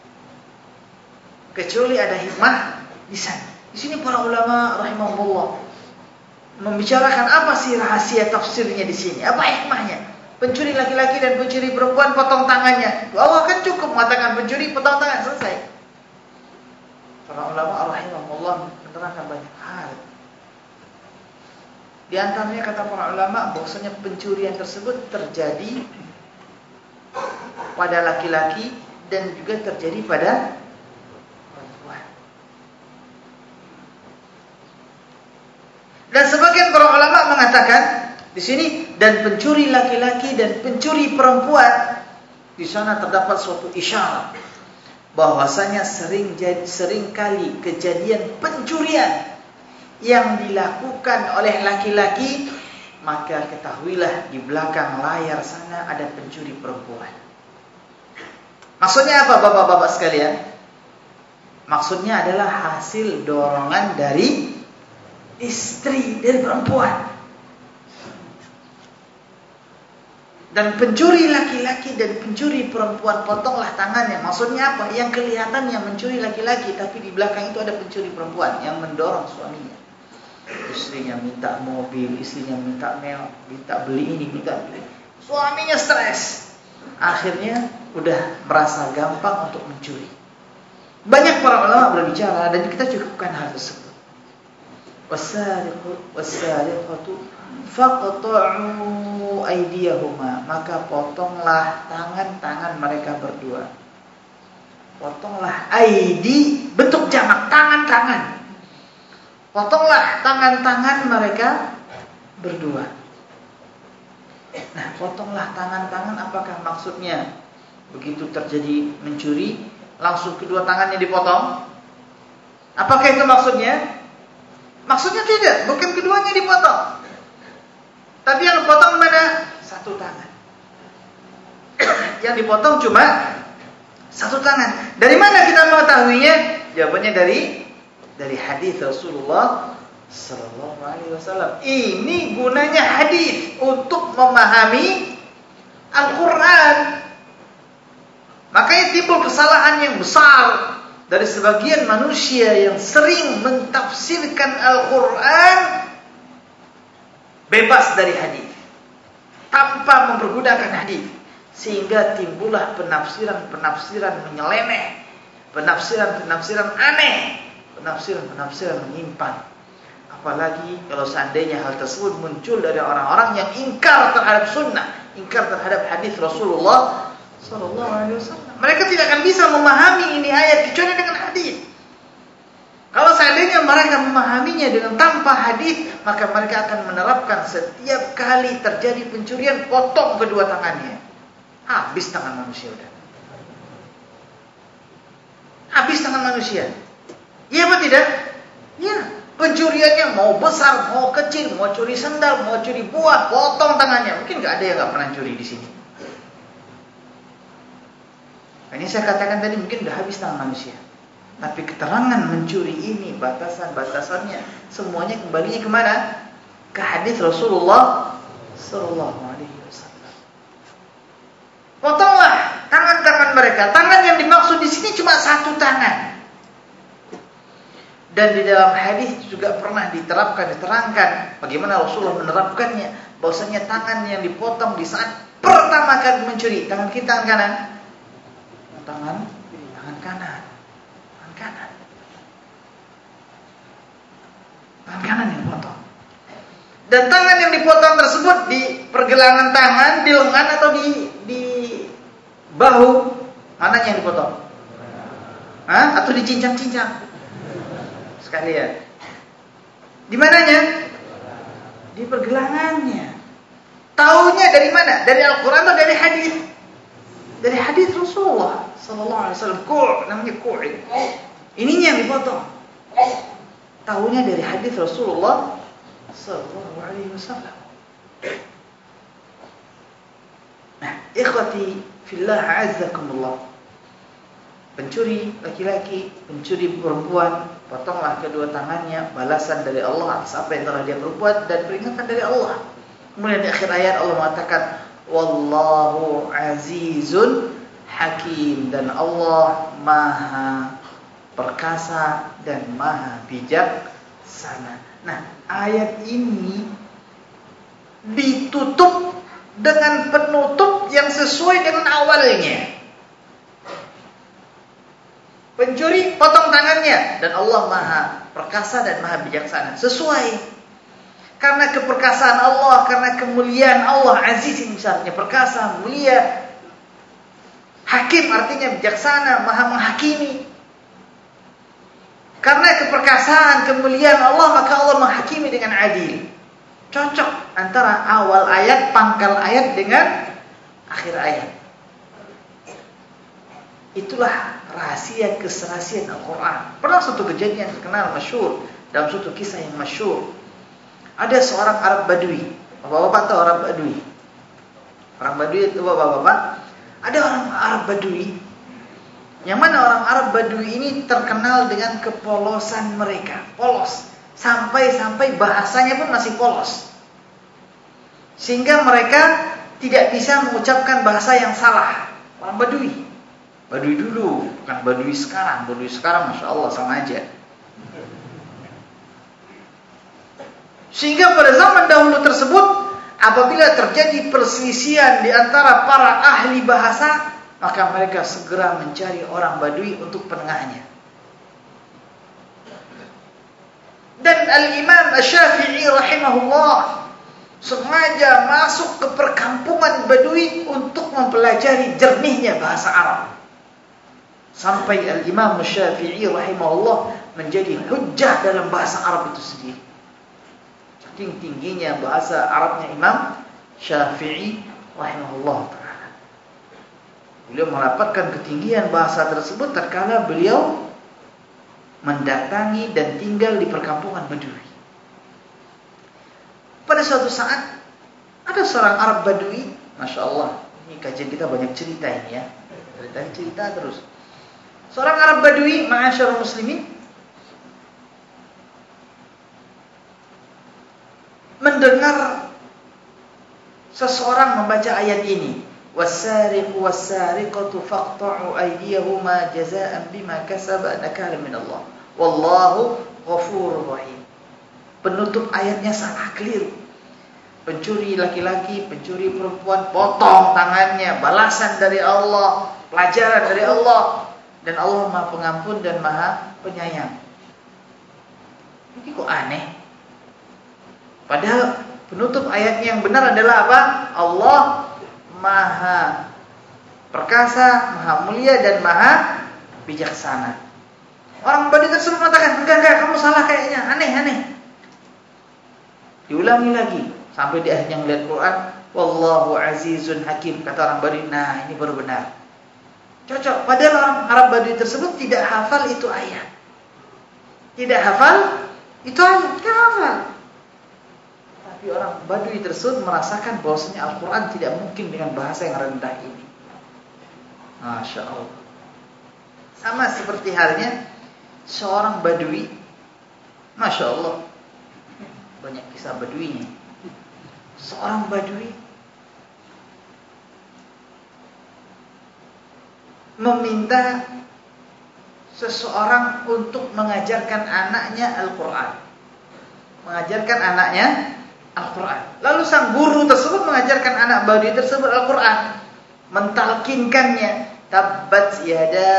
Kecuali ada hikmah di sana. Di sini para ulama rahimahullah membicarakan apa sih rahasia tafsirnya di sini? Apa hikmahnya? Pencuri laki-laki dan pencuri perempuan potong tangannya. Allah kan cukup mengatakan pencuri potong tangan selesai. Para ulama rahimahullah menerangkan banyak hal di antaranya kata para ulama bahwasanya pencurian tersebut terjadi pada laki-laki dan juga terjadi pada Dan sebagian para ulama mengatakan di sini dan pencuri laki-laki dan pencuri perempuan di sana terdapat suatu isyarat bahwasanya sering sering kali kejadian pencurian yang dilakukan oleh laki-laki maka ketahuilah di belakang layar sana ada pencuri perempuan. Maksudnya apa bapak-bapak sekalian? Maksudnya adalah hasil dorongan dari istri dari perempuan. Dan pencuri laki-laki dan pencuri perempuan potonglah tangannya. Maksudnya apa? Yang kelihatan yang mencuri laki-laki tapi di belakang itu ada pencuri perempuan yang mendorong suaminya istrinya minta mobil, istrinya minta mel, minta beli ini, minta beli. Suaminya stres. Akhirnya udah merasa gampang untuk mencuri. Banyak para ulama berbicara dan kita cukupkan hal tersebut. Wasariqu wasariqatu faqta'u aydiyahuma maka potonglah tangan-tangan mereka berdua. Potonglah aidi bentuk jamak tangan-tangan Potonglah tangan-tangan mereka berdua. Nah, potonglah tangan-tangan apakah maksudnya begitu terjadi mencuri langsung kedua tangannya dipotong? Apakah itu maksudnya? Maksudnya tidak, bukan keduanya dipotong. Tapi yang dipotong mana? Satu tangan. yang dipotong cuma satu tangan. Dari mana kita mengetahuinya? Jawabannya dari dari hadis Rasulullah Sallallahu Alaihi Wasallam. Ini gunanya hadis untuk memahami Al-Quran. Makanya timbul kesalahan yang besar dari sebagian manusia yang sering mentafsirkan Al-Quran bebas dari hadis. Tanpa mempergunakan hadis. Sehingga timbullah penafsiran-penafsiran menyeleneh, penafsiran-penafsiran aneh. Penafsiran-penafsiran menyimpang. Apalagi kalau seandainya hal tersebut muncul dari orang-orang yang ingkar terhadap sunnah, ingkar terhadap hadis Rasulullah Sallallahu Alaihi Wasallam. Mereka tidak akan bisa memahami ini ayat kecuali dengan hadis. Kalau seandainya mereka memahaminya dengan tanpa hadis, maka mereka akan menerapkan setiap kali terjadi pencurian potong kedua tangannya. Habis tangan manusia udah. Habis tangan manusia. Iya apa tidak? Iya. Pencuriannya mau besar, mau kecil, mau curi sendal, mau curi buah, potong tangannya. Mungkin nggak ada yang nggak pernah curi di sini. Ini saya katakan tadi mungkin udah habis tangan manusia. Tapi keterangan mencuri ini batasan-batasannya semuanya kembalinya ke mana? Ke hadis Rasulullah Sallallahu Alaihi Wasallam. Potonglah tangan-tangan mereka. Tangan yang dimaksud di sini cuma satu tangan. Dan di dalam hadis juga pernah diterapkan, diterangkan bagaimana Rasulullah menerapkannya. Bahwasanya tangan yang dipotong di saat pertama kali mencuri, tangan kita tangan kanan. Tangan tangan kanan. Tangan kanan. Tangan kanan yang potong. Dan tangan yang dipotong tersebut di pergelangan tangan, di lengan atau di di bahu, mana yang dipotong? Hah? Atau dicincang-cincang? sekalian. Di mananya? Di pergelangannya. Taunya dari mana? Dari Al-Quran atau dari hadis? Dari hadis Rasulullah Sallallahu Alaihi Wasallam. Namanya kur. Ininya yang dipotong. Tahunya dari hadis Rasulullah Sallallahu Alaihi Wasallam. Nah, ikhwati fillah azzakumullah. Pencuri laki-laki, pencuri perempuan, potonglah kedua tangannya, balasan dari Allah atas apa yang telah dia perbuat dan peringatan dari Allah. Kemudian di akhir ayat Allah mengatakan, Wallahu azizun hakim dan Allah maha perkasa dan maha bijaksana. Nah, ayat ini ditutup dengan penutup yang sesuai dengan awalnya. Pencuri potong tangannya dan Allah Maha perkasa dan Maha bijaksana. Sesuai. Karena keperkasaan Allah, karena kemuliaan Allah, aziz misalnya, perkasa, mulia. Hakim artinya bijaksana, Maha menghakimi. Karena keperkasaan, kemuliaan Allah, maka Allah menghakimi dengan adil. Cocok antara awal ayat, pangkal ayat dengan akhir ayat. Itulah rahasia keserasian Al-Quran. Pernah suatu kejadian terkenal masyur dalam suatu kisah yang masyur. Ada seorang Arab Badui. Bapak-bapak tahu Arab Badui? Orang Badui itu bapak-bapak. Ada orang Arab Badui. Yang mana orang Arab Badui ini terkenal dengan kepolosan mereka. Polos. Sampai-sampai bahasanya pun masih polos. Sehingga mereka tidak bisa mengucapkan bahasa yang salah. Orang Badui. Badui dulu, bukan Badui sekarang. Badui sekarang Masya Allah sama aja. Sehingga pada zaman dahulu tersebut, apabila terjadi perselisihan di antara para ahli bahasa, maka mereka segera mencari orang Badui untuk penengahnya. Dan Al-Imam Asy-Syafi'i rahimahullah sengaja masuk ke perkampungan Badui untuk mempelajari jernihnya bahasa Arab sampai Al-Imam Syafi'i rahimahullah menjadi hujjah dalam bahasa Arab itu sendiri. Tingginya bahasa Arabnya Imam Syafi'i rahimahullah. Beliau mendapatkan ketinggian bahasa tersebut tatkala beliau mendatangi dan tinggal di perkampungan Badui. Pada suatu saat ada seorang Arab Badui, masya Allah, ini kajian kita banyak cerita ini ya, cerita cerita terus. Seorang Arab Badui, ma'asyar muslimin, mendengar seseorang membaca ayat ini. Wasariqu wasariqatu faqta'u aydiyahuma jazaa'an bima kasaba nakalan min Allah. Wallahu ghafurur rahim. Penutup ayatnya sangat keliru. Pencuri laki-laki, pencuri perempuan, potong tangannya, balasan dari Allah, pelajaran dari Allah. Dan Allah Maha Pengampun dan Maha Penyayang. Ini kok aneh? Padahal penutup ayatnya yang benar adalah apa? Allah Maha perkasa, Maha mulia dan Maha bijaksana. Orang Badui tersebut mengatakan, enggak, enggak, kamu salah kayaknya, aneh, aneh. Diulangi lagi, sampai di akhir yang melihat Quran, Wallahu azizun hakim, kata orang Badui, nah ini baru benar. Cocok, padahal orang Arab Badui tersebut tidak hafal itu ayat. Tidak hafal itu ayat, tidak hafal. Tapi orang Badui tersebut merasakan bahwasanya Al-Quran tidak mungkin dengan bahasa yang rendah ini. Masya Allah. Sama seperti halnya seorang badui. Masya Allah. Banyak kisah baduinya. Seorang badui meminta seseorang untuk mengajarkan anaknya Al-Quran. Mengajarkan anaknya Al-Quran. Lalu sang guru tersebut mengajarkan anak badui tersebut Al-Quran. Mentalkinkannya tabbat yada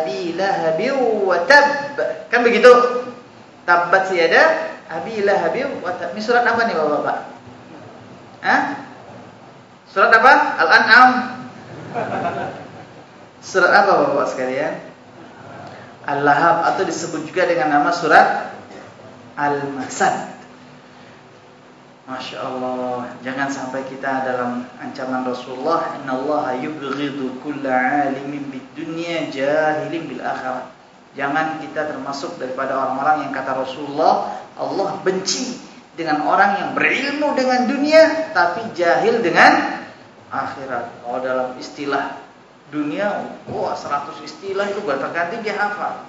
abi lahabi wa tab. Kan begitu? Tabbat yada abi lahabi wa tab. Ini surat apa nih Bapak-bapak? Hah? Surat apa? Al-An'am. Surat apa Bapak sekalian? Al-Lahab atau disebut juga dengan nama surat Al-Masad. Masya Allah. Jangan sampai kita dalam ancaman Rasulullah. Inna Allah yubghidu kulla alimin bid dunya jahilin bil akhirat Jangan kita termasuk daripada orang-orang yang kata Rasulullah Allah benci dengan orang yang berilmu dengan dunia Tapi jahil dengan akhirat. Oh dalam istilah dunia Wah oh, 100 istilah itu berganti dia hafal.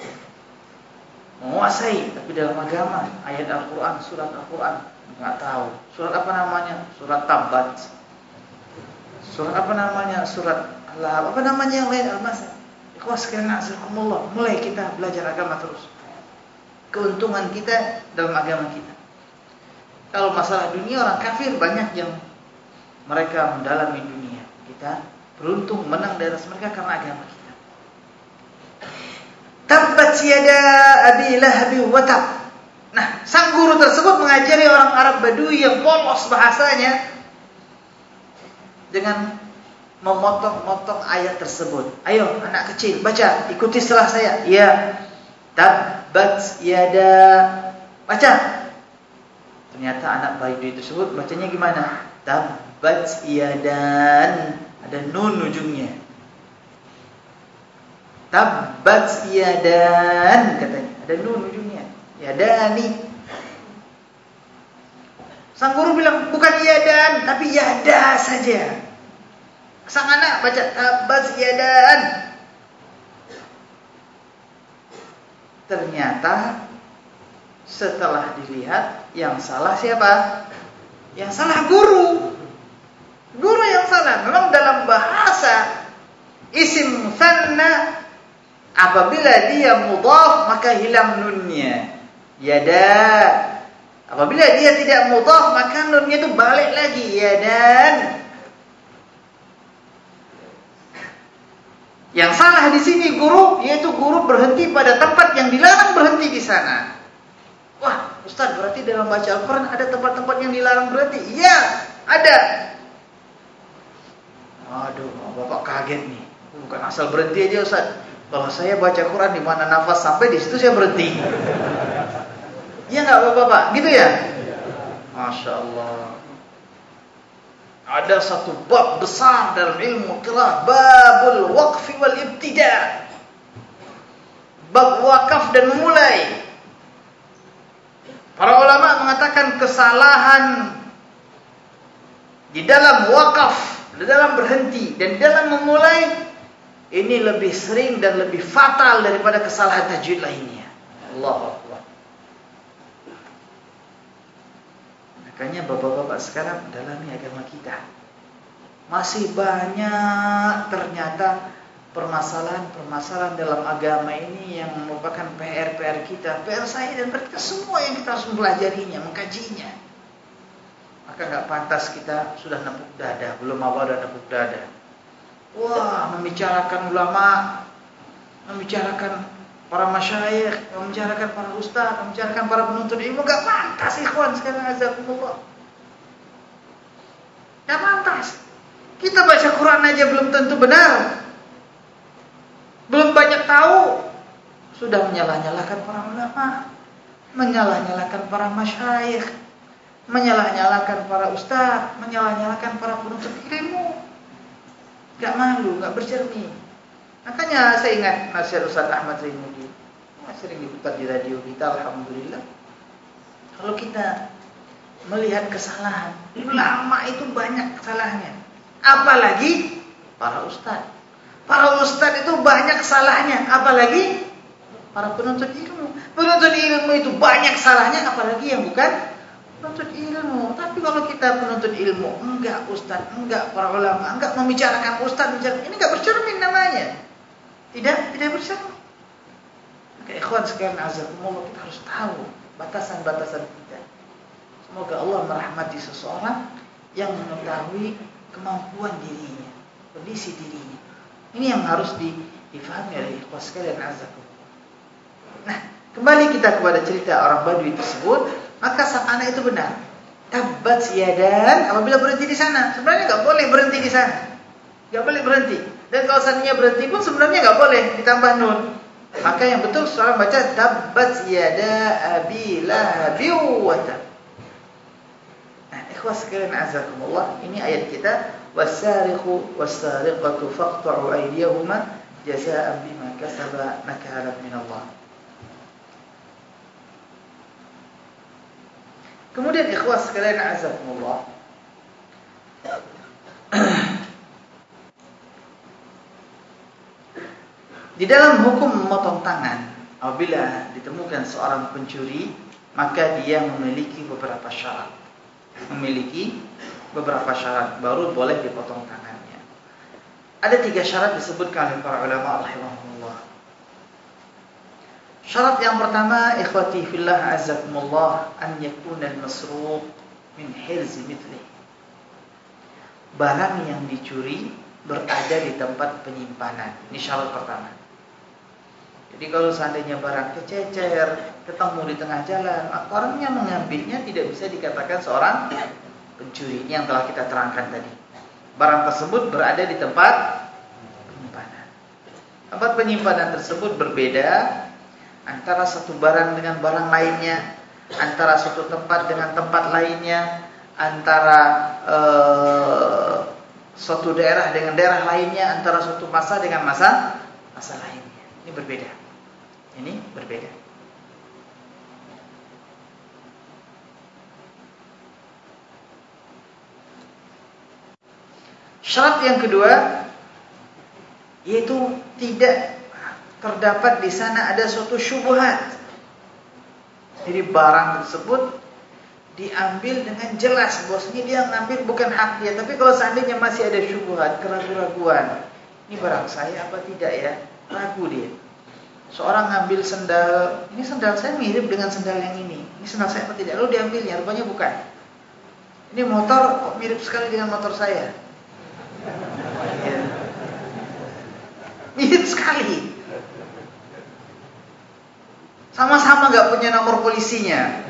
Menguasai Tapi dalam agama Ayat Al-Quran, surat Al-Quran nggak tahu. Surat apa namanya? Surat Tabat. Surat apa namanya? Surat Allah. Apa namanya yang lain? Al-Masad. Ikhwas Allah. Mulai kita belajar agama terus. Keuntungan kita dalam agama kita. Kalau masalah dunia orang kafir banyak yang mereka mendalami dunia. Kita beruntung menang di atas mereka karena agama kita. Tabbat yada abi lahabi wa tab. Nah, sang guru tersebut mengajari orang Arab Badui yang polos bahasanya dengan memotong-motong ayat tersebut. Ayo anak kecil baca, ikuti setelah saya. Ya. Tabbat yada. Baca. Ternyata anak Badui tersebut bacanya gimana? Tabbat yadan. Ada nun ujungnya. Tabbat yadan katanya. Ada nun ujungnya. Ya Dani. Sang guru bilang bukan ya dan tapi yada saja. Sang anak baca tabas yadan. Ternyata setelah dilihat yang salah siapa? Yang salah guru. Guru yang salah. Memang dalam bahasa isim sanna apabila dia mudhaf maka hilang nunnya yada. Apabila dia tidak mudhaf maka nunnya itu balik lagi yadan. Yang salah di sini guru yaitu guru berhenti pada tempat yang dilarang berhenti di sana. Wah, Ustaz, berarti dalam baca Al-Qur'an ada tempat-tempat yang dilarang berhenti? Iya, ada. Aduh, Bapak kaget nih. Bukan asal berhenti aja Ustaz. Kalau saya baca Quran di mana nafas sampai di situ saya berhenti. Iya nggak bapak-bapak? Gitu ya? Masya Allah. Ada satu bab besar dalam ilmu qiraah, babul waqfi wal ibtida. Bab wakaf dan memulai. Para ulama mengatakan kesalahan di dalam wakaf, di dalam berhenti dan di dalam memulai ini lebih sering dan lebih fatal daripada kesalahan tajwid lainnya. Allah Makanya bapak-bapak sekarang dalami agama kita. Masih banyak ternyata permasalahan-permasalahan dalam agama ini yang merupakan PR-PR kita. PR saya dan mereka semua yang kita harus mempelajarinya, mengkajinya. Maka nggak pantas kita sudah nepuk dada, belum apa udah nepuk dada. Wah, membicarakan ulama, membicarakan para masyayikh, membicarakan para ustaz, membicarakan para penuntut ilmu gak pantas ikhwan sekarang azakumullah. Gak pantas. Kita baca Quran aja belum tentu benar. Belum banyak tahu. Sudah menyalah-nyalahkan para ulama. Menyalah-nyalahkan para masyayikh. Menyalah-nyalahkan para ustaz. Menyalah-nyalahkan para penuntut ilmu. Gak malu, gak bercermin. Makanya saya ingat nasihat Ustaz Ahmad Zainudin. Sering diputar di radio kita, Alhamdulillah. Kalau kita melihat kesalahan, ulama itu banyak kesalahannya. Apalagi para ustaz. Para ustaz itu banyak salahnya, apalagi para penuntut ilmu. Penuntut ilmu itu banyak salahnya, apalagi yang bukan penuntut ilmu. Tapi kalau kita penuntut ilmu, enggak ustaz, enggak para ulama, enggak membicarakan ustaz, ini enggak bercermin namanya. Tidak, tidak bercermin. Maka ikhwan sekalian azakumullah kita harus tahu batasan-batasan kita. Semoga Allah merahmati seseorang yang mengetahui kemampuan dirinya, kondisi dirinya. Ini yang harus difahami oleh ikhwan sekalian azakumullah. Nah, kembali kita kepada cerita orang Badui tersebut, maka sang anak itu benar. Tabat siadan apabila berhenti di sana. Sebenarnya nggak boleh berhenti di sana. Nggak boleh berhenti. Dan kalau seandainya berhenti pun sebenarnya nggak boleh ditambah nun. Maka yang betul seorang baca tabat yada abi lahabi wa Nah, ikhwas sekalian azakumullah, ini ayat kita wasariqu wasariqatu faqta'u aydiyahuma jazaa'an bima kasaba nakalan min Allah. Kemudian ikhwas sekalian azakumullah. Di dalam hukum memotong tangan, apabila ditemukan seorang pencuri, maka dia memiliki beberapa syarat. Memiliki beberapa syarat baru boleh dipotong tangannya. Ada tiga syarat disebutkan oleh para ulama rahimahullah. Syarat yang pertama, ikhwati fillah azakumullah an yakuna al-masruq min hirzi mithli. Barang yang dicuri berada di tempat penyimpanan. Ini syarat pertama. Jadi kalau seandainya barang kececer, ketemu di tengah jalan, orang yang mengambilnya tidak bisa dikatakan seorang pencuri. Ini yang telah kita terangkan tadi. Barang tersebut berada di tempat penyimpanan. Tempat penyimpanan tersebut berbeda antara satu barang dengan barang lainnya, antara suatu tempat dengan tempat lainnya, antara uh, suatu daerah dengan daerah lainnya, antara suatu masa dengan masa masa lainnya. Ini berbeda. Ini berbeda. Syarat yang kedua yaitu tidak terdapat di sana ada suatu syubhat. Jadi barang tersebut diambil dengan jelas bosnya dia ngambil bukan hak dia tapi kalau seandainya masih ada syubhat keraguan-keraguan ini barang saya apa tidak ya ragu dia seorang ngambil sendal, ini sendal saya mirip dengan sendal yang ini. Ini sendal saya apa tidak? Lalu diambilnya, rupanya bukan. Ini motor kok mirip sekali dengan motor saya. Ya. Mirip sekali. Sama-sama gak punya nomor polisinya.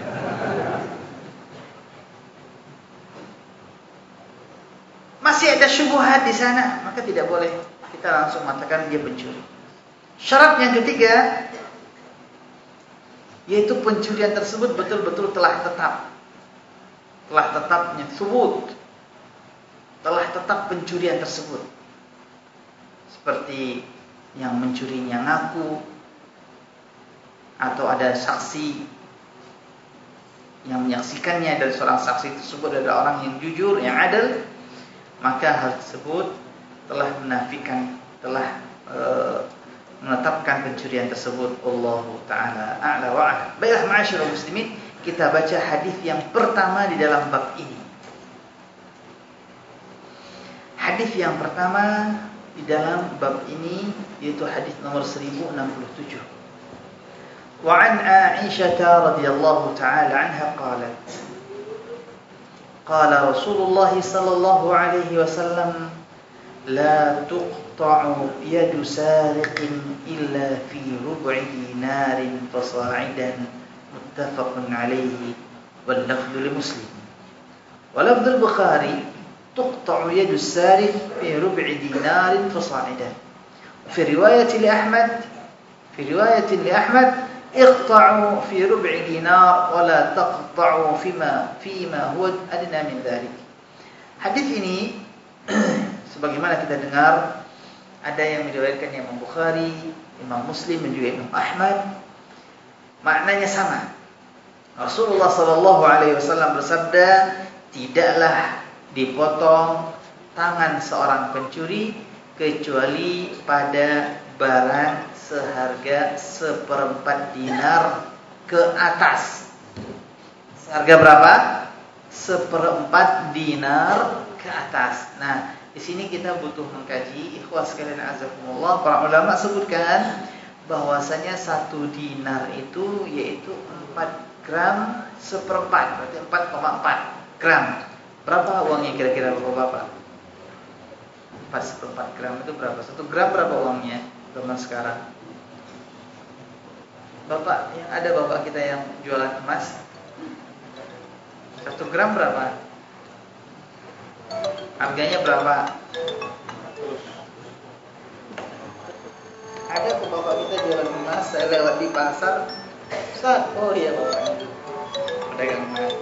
Masih ada syubhat di sana, maka tidak boleh kita langsung mengatakan dia pencuri. Syarat yang ketiga yaitu pencurian tersebut betul-betul telah tetap. Telah tetapnya subut. Telah tetap pencurian tersebut. Seperti yang mencurinya ngaku atau ada saksi yang menyaksikannya dari seorang saksi tersebut adalah orang yang jujur, yang adil, maka hal tersebut telah menafikan, telah uh, menetapkan pencurian tersebut Allah taala a'la wa a'la. Baiklah ma'asyiral muslimin, kita baca hadis yang pertama di dalam bab ini. Hadis yang pertama di dalam bab ini yaitu hadis nomor 1067. Wa an Aisyah radhiyallahu taala anha qalat Qala Rasulullah sallallahu alaihi wasallam لا تقطع يد سارق إلا في ربع دينار فصاعدا متفق عليه واللفظ لمسلم. ولفظ البخاري تقطع يد السارق في ربع دينار فصاعدا. في رواية لأحمد في رواية لأحمد اقطعوا في ربع دينار ولا تقطعوا فيما فيما هو أدنى من ذلك. ini sebagaimana kita dengar ada yang meriwayatkan Imam Bukhari, Imam Muslim dan juga Imam Ahmad. Maknanya sama. Rasulullah sallallahu alaihi wasallam bersabda, "Tidaklah dipotong tangan seorang pencuri kecuali pada barang seharga seperempat dinar ke atas." Seharga berapa? seperempat dinar ke atas. Nah, di sini kita butuh mengkaji ikhwas sekalian azakumullah. Para ulama sebutkan bahwasanya satu dinar itu yaitu 4 gram seperempat, berarti 4,4 gram. Berapa uangnya kira-kira Bapak-bapak? 4 seperempat gram itu berapa? Satu gram berapa uangnya zaman sekarang? Bapak, yang ada bapak kita yang jualan emas, satu gram berapa? Harganya berapa? Ada tuh bapak kita jualan emas, saya lewat di pasar. Ustaz, oh iya bapak. Pedagang emas.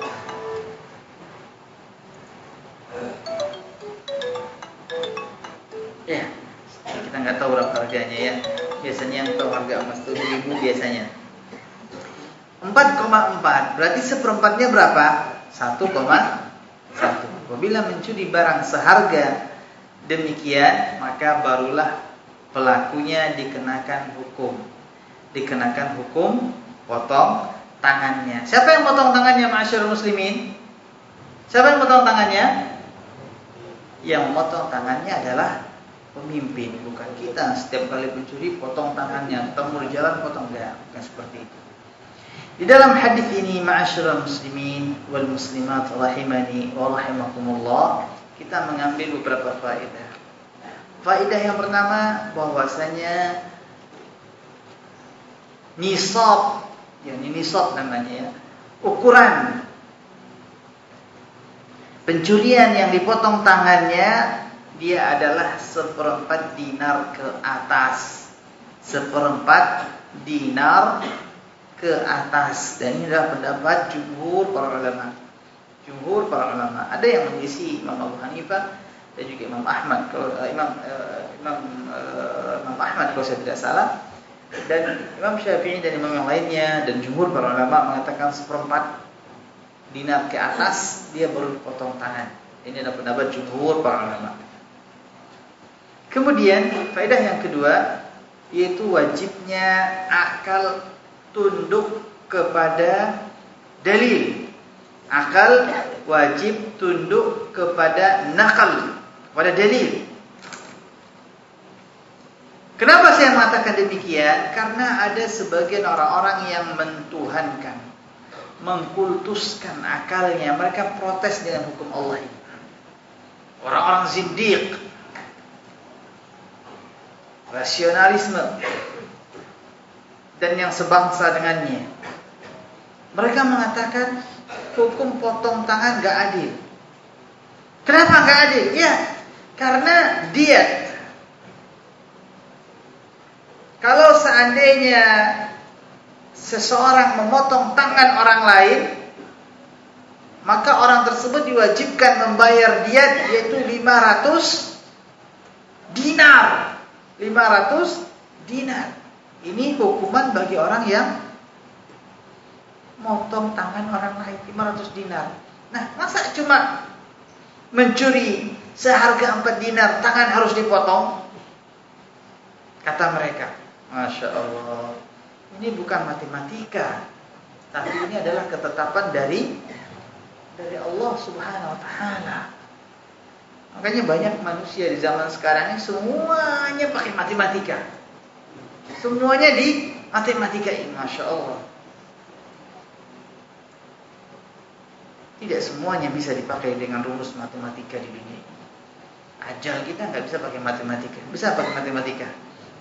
Ya, kita nggak tahu berapa harganya ya. Biasanya yang tahu harga emas itu ribu biasanya. 4,4 berarti seperempatnya berapa? 1,1 Apabila mencuri barang seharga demikian Maka barulah pelakunya dikenakan hukum. Dikenakan hukum potong tangannya. Siapa yang potong tangannya masyarakat muslimin? Siapa yang potong tangannya? Yang memotong tangannya adalah pemimpin. Bukan kita. Setiap kali mencuri potong tangannya. Temu di jalan potong. Enggak Bukan seperti itu Di dalam hadis ini ma'asyiral muslimin wal muslimat rahimani wa rahimakumullah kita mengambil beberapa faedah. Faedah yang pertama bahwasanya nisab yakni nisab namanya ya, ukuran pencurian yang dipotong tangannya dia adalah seperempat dinar ke atas. Seperempat dinar ke atas dan ini adalah pendapat jumhur para ulama. Jumhur para ulama. Ada yang mengisi Imam Abu Hanifah dan juga Imam Ahmad kalau uh, Imam uh, Imam uh, Imam Ahmad kalau saya tidak salah dan Imam Syafi'i dan imam yang lainnya dan jumhur para ulama mengatakan seperempat dinar ke atas dia baru potong tangan. Ini adalah pendapat jumhur para ulama. Kemudian faedah yang kedua yaitu wajibnya akal tunduk kepada dalil. Akal wajib tunduk kepada nakal, kepada dalil. Kenapa saya mengatakan demikian? Karena ada sebagian orang-orang yang mentuhankan, mengkultuskan akalnya. Mereka protes dengan hukum Allah. Orang-orang zindiq, rasionalisme, dan yang sebangsa dengannya. Mereka mengatakan hukum potong tangan gak adil. Kenapa gak adil? Ya, karena diet. Kalau seandainya seseorang memotong tangan orang lain, maka orang tersebut diwajibkan membayar diet yaitu 500 dinar. 500 dinar. Ini hukuman bagi orang yang motong tangan orang lain 500 dinar. Nah, masa cuma mencuri seharga 4 dinar tangan harus dipotong? Kata mereka, Masya Allah, ini bukan matematika, tapi ini adalah ketetapan dari dari Allah Subhanahu Wa Taala. Makanya banyak manusia di zaman sekarang ini semuanya pakai matematika. Semuanya di matematika ini, masya Allah. Tidak semuanya bisa dipakai dengan rumus matematika di dunia ini. Ajal kita nggak bisa pakai matematika. Bisa pakai matematika.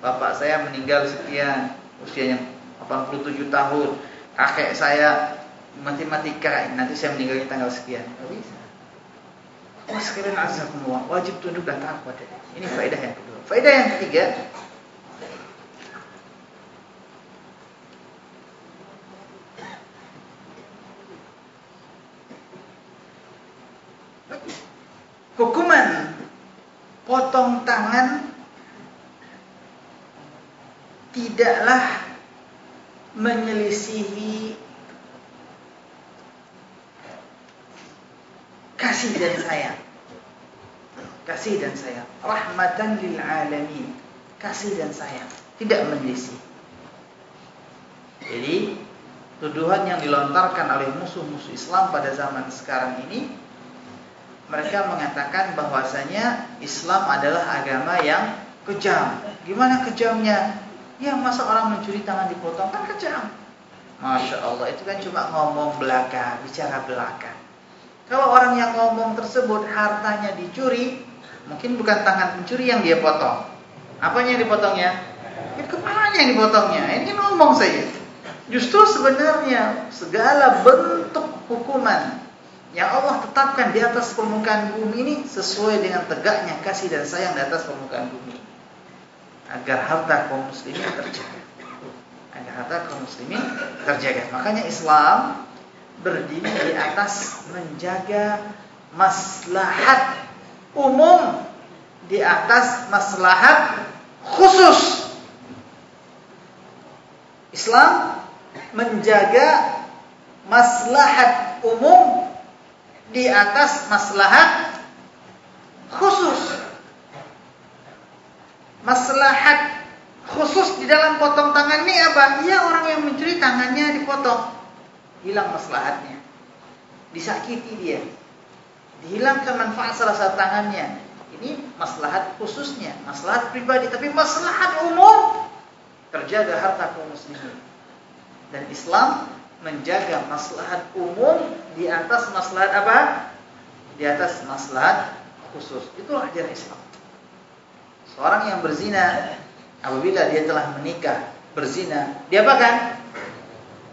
Bapak saya meninggal sekian, usianya 87 tahun. Kakek saya matematika, nanti saya meninggal di tanggal sekian. Nggak bisa. Oh sekalian azakumullah, wajib tunduk dan taat pada ini faedah yang kedua. Faedah yang ketiga, hukuman potong tangan tidaklah menyelisihi kasih dan sayang. Kasih dan sayang. Rahmatan lil alamin. Kasih dan sayang. Tidak menyelisih. Jadi, tuduhan yang dilontarkan oleh musuh-musuh Islam pada zaman sekarang ini mereka mengatakan bahwasanya Islam adalah agama yang kejam. Gimana kejamnya? Ya masa orang mencuri tangan dipotong kan kejam. Masya Allah itu kan cuma ngomong belaka, bicara belaka. Kalau orang yang ngomong tersebut hartanya dicuri, mungkin bukan tangan pencuri yang dia potong. Apanya yang dipotongnya? Ya, kepalanya yang dipotongnya. Ini ngomong saja. Justru sebenarnya segala bentuk hukuman yang Allah tetapkan di atas permukaan bumi ini sesuai dengan tegaknya kasih dan sayang di atas permukaan bumi. Agar harta kaum muslimin terjaga. Agar harta kaum muslimin terjaga. Makanya Islam berdiri di atas menjaga maslahat umum. Di atas maslahat khusus. Islam menjaga maslahat umum di atas maslahat khusus. Maslahat khusus di dalam potong tangan ini apa? Ya orang yang mencuri tangannya dipotong. Hilang maslahatnya. Disakiti dia. Dihilangkan manfaat salah satu tangannya. Ini maslahat khususnya, maslahat pribadi, tapi maslahat umum terjaga harta kaum muslimin. Dan Islam menjaga maslahat umum di atas maslahat apa? Di atas maslahat khusus. Itulah ajaran Islam. Seorang yang berzina apabila dia telah menikah, berzina, dia apa kan?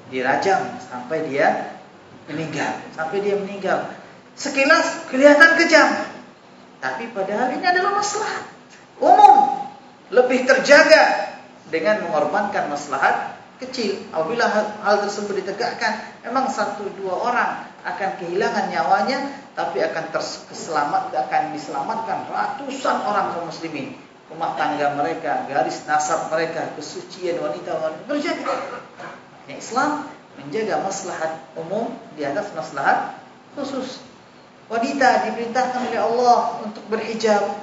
Dirajam sampai dia meninggal, sampai dia meninggal. Sekilas kelihatan kejam. Tapi padahal ini adalah maslahat umum, lebih terjaga dengan mengorbankan maslahat kecil. Apabila hal, tersebut ditegakkan, memang satu dua orang akan kehilangan nyawanya, tapi akan terselamat, akan diselamatkan ratusan orang kaum muslimin. Rumah tangga mereka, garis nasab mereka, kesucian wanita-wanita berjaga. Ya, Islam menjaga maslahat umum di atas maslahat khusus. Wanita diperintahkan oleh Allah untuk berhijab,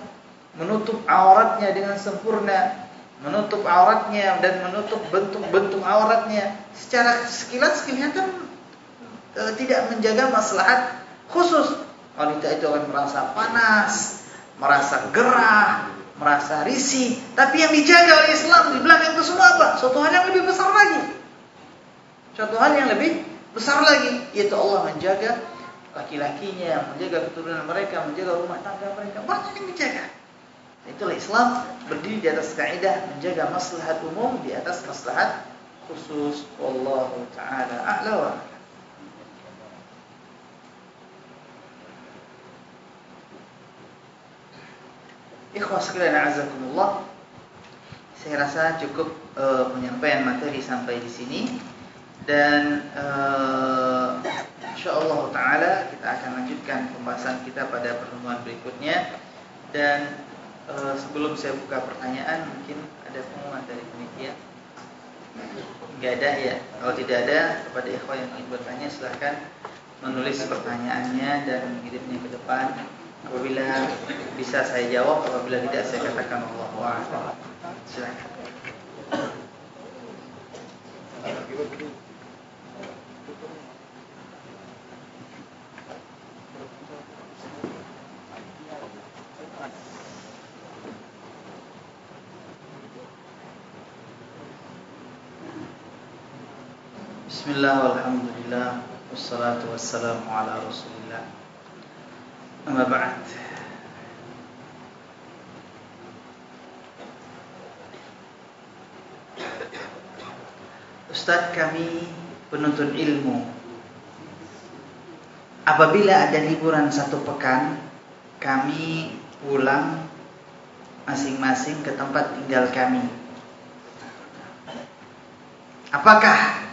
menutup auratnya dengan sempurna, menutup auratnya dan menutup bentuk-bentuk auratnya. Secara sekilas kelihatan e, tidak menjaga maslahat khusus. Wanita itu akan merasa panas merasa gerah merasa risih. Tapi yang dijaga oleh Islam di belakang itu semua apa? Suatu hal yang lebih besar lagi. Suatu hal yang lebih besar lagi yaitu Allah menjaga laki-lakinya menjaga keturunan mereka menjaga rumah tangga mereka. Banyak yang dijaga Itulah Islam berdiri di atas kaidah menjaga maslahat umum di atas maslahat khusus. Wallahu taala a'la wa Ikhwah sekalian azakumullah. Saya rasa cukup uh, penyampaian materi sampai di sini dan uh, insyaallah taala kita akan lanjutkan pembahasan kita pada pertemuan berikutnya dan Eh, sebelum saya buka pertanyaan mungkin ada pengumuman dari panitia. Nggak ada ya? Kalau tidak ada kepada ikhwan yang ingin bertanya silahkan menulis pertanyaannya dan mengirimnya ke depan. Apabila bisa saya jawab apabila tidak saya katakan Allah silakan Bismillah walhamdulillah Wassalatu wassalamu ala rasulillah. Amma ba'd. Ustaz kami penuntut ilmu. Apabila ada liburan satu pekan Kami pulang masing-masing ke tempat tinggal kami. Apakah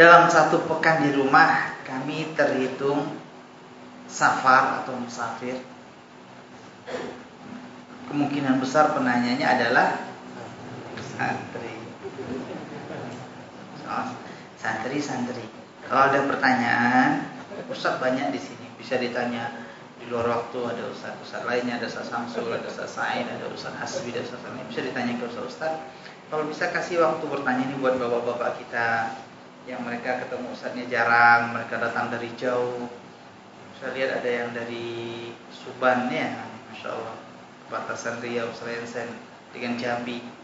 dalam satu pekan di rumah kami terhitung safar atau musafir? Kemungkinan besar penanyanya adalah santri santri-santri. Kalau ada pertanyaan, Ustaz banyak di sini. Bisa ditanya di luar waktu ada Ustaz-Ustaz lainnya, ada Ustaz Samsul, ada Ustaz Said, ada Ustaz Hasbi, ada Ustaz lain. Bisa ditanya ke Ustaz-Ustaz. Kalau bisa kasih waktu bertanya ini buat bapak-bapak kita yang mereka ketemu Ustaznya jarang, mereka datang dari jauh. Saya lihat ada yang dari Suban ya, Masya Allah. Batasan Riau, Serensen dengan Jambi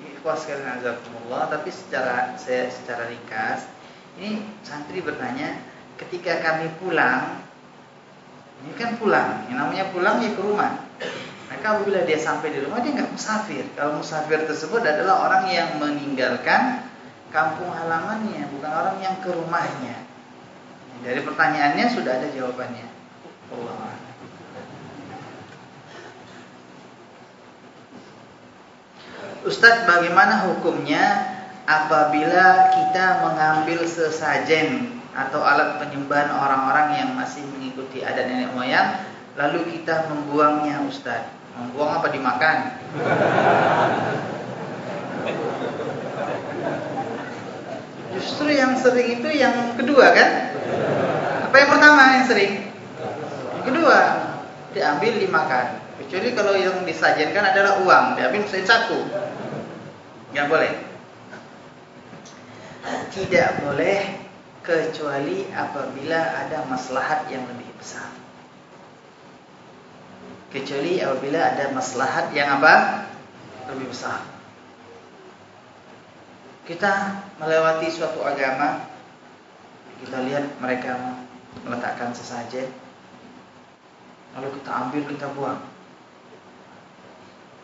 ikhwas sekalian azakumullah tapi secara saya secara ringkas ini santri bertanya ketika kami pulang ini kan pulang yang namanya pulang ya ke rumah maka apabila dia sampai di rumah dia nggak musafir kalau musafir tersebut adalah orang yang meninggalkan kampung halamannya bukan orang yang ke rumahnya. Dari pertanyaannya sudah ada jawabannya. Allah. Ustadz bagaimana hukumnya apabila kita mengambil sesajen atau alat penyembahan orang-orang yang masih mengikuti adat nenek moyang lalu kita membuangnya Ustadz? Membuang apa dimakan justru yang sering itu yang kedua kan apa yang pertama yang sering yang kedua diambil dimakan kecuali kalau yang disajikan adalah uang diambil saya saku Nggak boleh. Tidak boleh kecuali apabila ada maslahat yang lebih besar. Kecuali apabila ada maslahat yang apa? Lebih besar. Kita melewati suatu agama, kita lihat mereka meletakkan sesajen, lalu kita ambil, kita buang.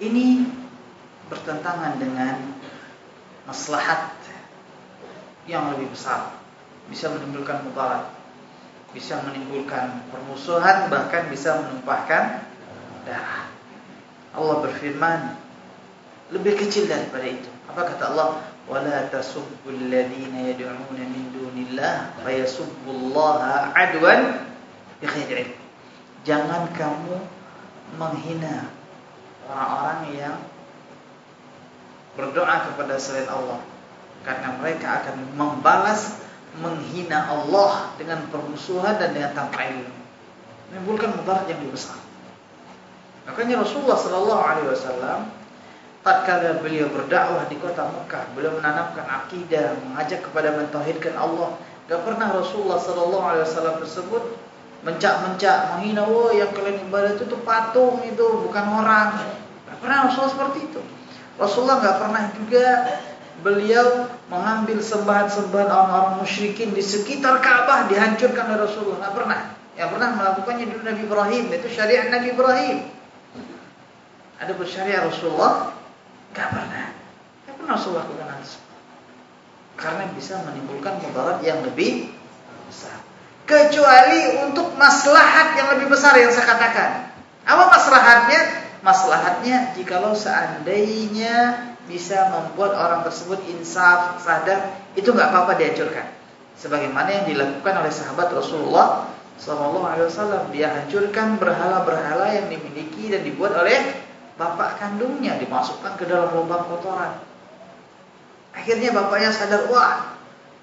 Ini bertentangan dengan maslahat yang lebih besar. Bisa menimbulkan mudarat bisa menimbulkan permusuhan bahkan bisa menumpahkan darah. Allah berfirman lebih kecil daripada itu. Apa kata Allah wala tasubbul ladzina yad'una min dunillah fayasubbullaha adwan bighairi jangan kamu menghina orang-orang yang berdoa kepada selain Allah. Karena mereka akan membalas menghina Allah dengan permusuhan dan dengan tanpa ilmu. Menimbulkan mudarat yang lebih besar. Makanya Rasulullah Sallallahu Alaihi Wasallam tatkala beliau berdakwah di kota Mekah beliau menanamkan akidah mengajak kepada mentauhidkan Allah. Gak pernah Rasulullah Sallallahu Alaihi Wasallam tersebut mencak-mencak menghina oh yang kalian ibadah itu tuh patung itu bukan orang. Gak pernah Rasulullah seperti itu. Rasulullah nggak pernah juga beliau mengambil sembahan-sembahan orang-orang musyrikin di sekitar Ka'bah dihancurkan oleh Rasulullah. Nggak pernah. Yang pernah melakukannya dulu Nabi Ibrahim itu syariat Nabi Ibrahim. Ada bersyariat Rasulullah nggak pernah nggak pernah Rasulullah lakukan hal karena bisa menimbulkan mudarat yang lebih besar. Kecuali untuk maslahat yang lebih besar yang saya katakan. Apa maslahatnya? Maslahatnya jikalau seandainya bisa membuat orang tersebut insaf, sadar, itu nggak apa-apa dihancurkan. Sebagaimana yang dilakukan oleh sahabat Rasulullah Sallallahu Alaihi Wasallam, dia hancurkan berhala-berhala yang dimiliki dan dibuat oleh bapak kandungnya, dimasukkan ke dalam lubang kotoran. Akhirnya bapaknya sadar, wah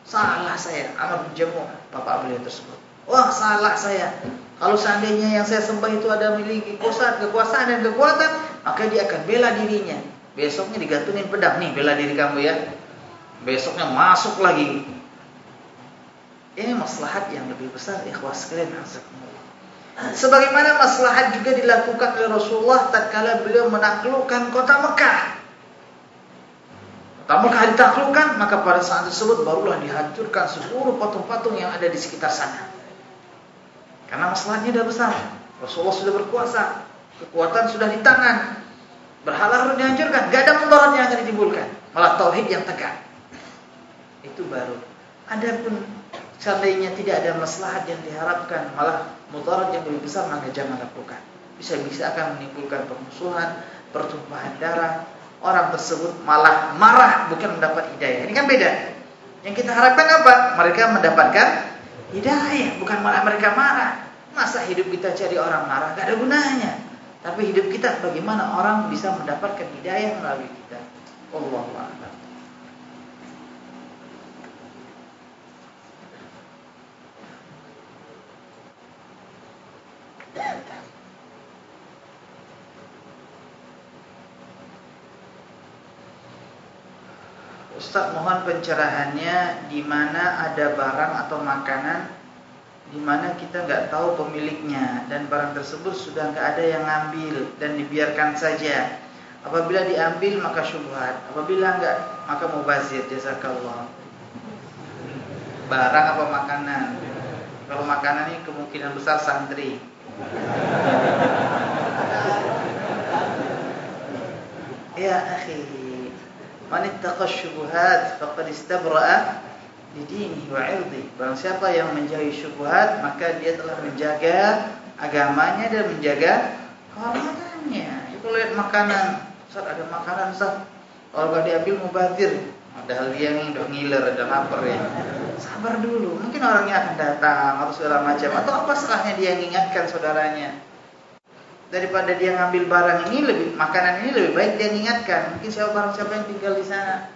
salah saya, amat menjemu bapak beliau tersebut. Wah salah saya, kalau seandainya yang saya sembah itu ada memiliki kekuasaan, kekuasaan dan kekuatan, maka dia akan bela dirinya. Besoknya digantungin pedang nih, bela diri kamu ya. Besoknya masuk lagi. Ini maslahat yang lebih besar ikhwas sekalian Sebagaimana maslahat juga dilakukan oleh Rasulullah tatkala beliau menaklukkan kota Mekah. Kota Mekah ditaklukkan, maka pada saat tersebut barulah dihancurkan seluruh patung-patung yang ada di sekitar sana. Karena masalahnya sudah besar. Rasulullah sudah berkuasa. Kekuatan sudah di tangan. Berhala harus dihancurkan. Gak ada mudarat yang akan ditimbulkan. Malah tauhid yang tegak. Itu baru. Adapun seandainya tidak ada maslahat yang diharapkan, malah mudarat yang lebih besar, maka jangan lakukan. Bisa-bisa akan menimbulkan permusuhan, pertumpahan darah. Orang tersebut malah marah bukan mendapat hidayah. Ini kan beda. Yang kita harapkan apa? Mereka mendapatkan hidayah, bukan malah mereka marah. Masa hidup kita cari orang marah? Gak ada gunanya. Tapi hidup kita bagaimana orang bisa mendapatkan hidayah melalui kita. Allah a'lam. Ustaz mohon pencerahannya di mana ada barang atau makanan di mana kita nggak tahu pemiliknya dan barang tersebut sudah nggak ada yang ngambil dan dibiarkan saja. Apabila diambil maka syubhat, apabila enggak maka mubazir jazakallah. Barang apa makanan? Kalau makanan ini kemungkinan besar santri. Ya akhi, Man ittaqa syubhat faqad istabra'a lidinihi wa. Barang siapa yang menjauhi syubhat, maka dia telah menjaga agamanya dan menjaga kehormatannya. Itu lihat makanan, Ustaz ada makanan Ustaz. Kalau gak diambil mubazir. Padahal dia yang udah ngiler, udah lapar ya. Sabar dulu, mungkin orangnya akan datang atau segala macam. Atau apa salahnya dia mengingatkan saudaranya? Daripada dia ngambil barang ini lebih makanan ini lebih baik dia ingatkan. Mungkin siapa barang siapa yang tinggal di sana.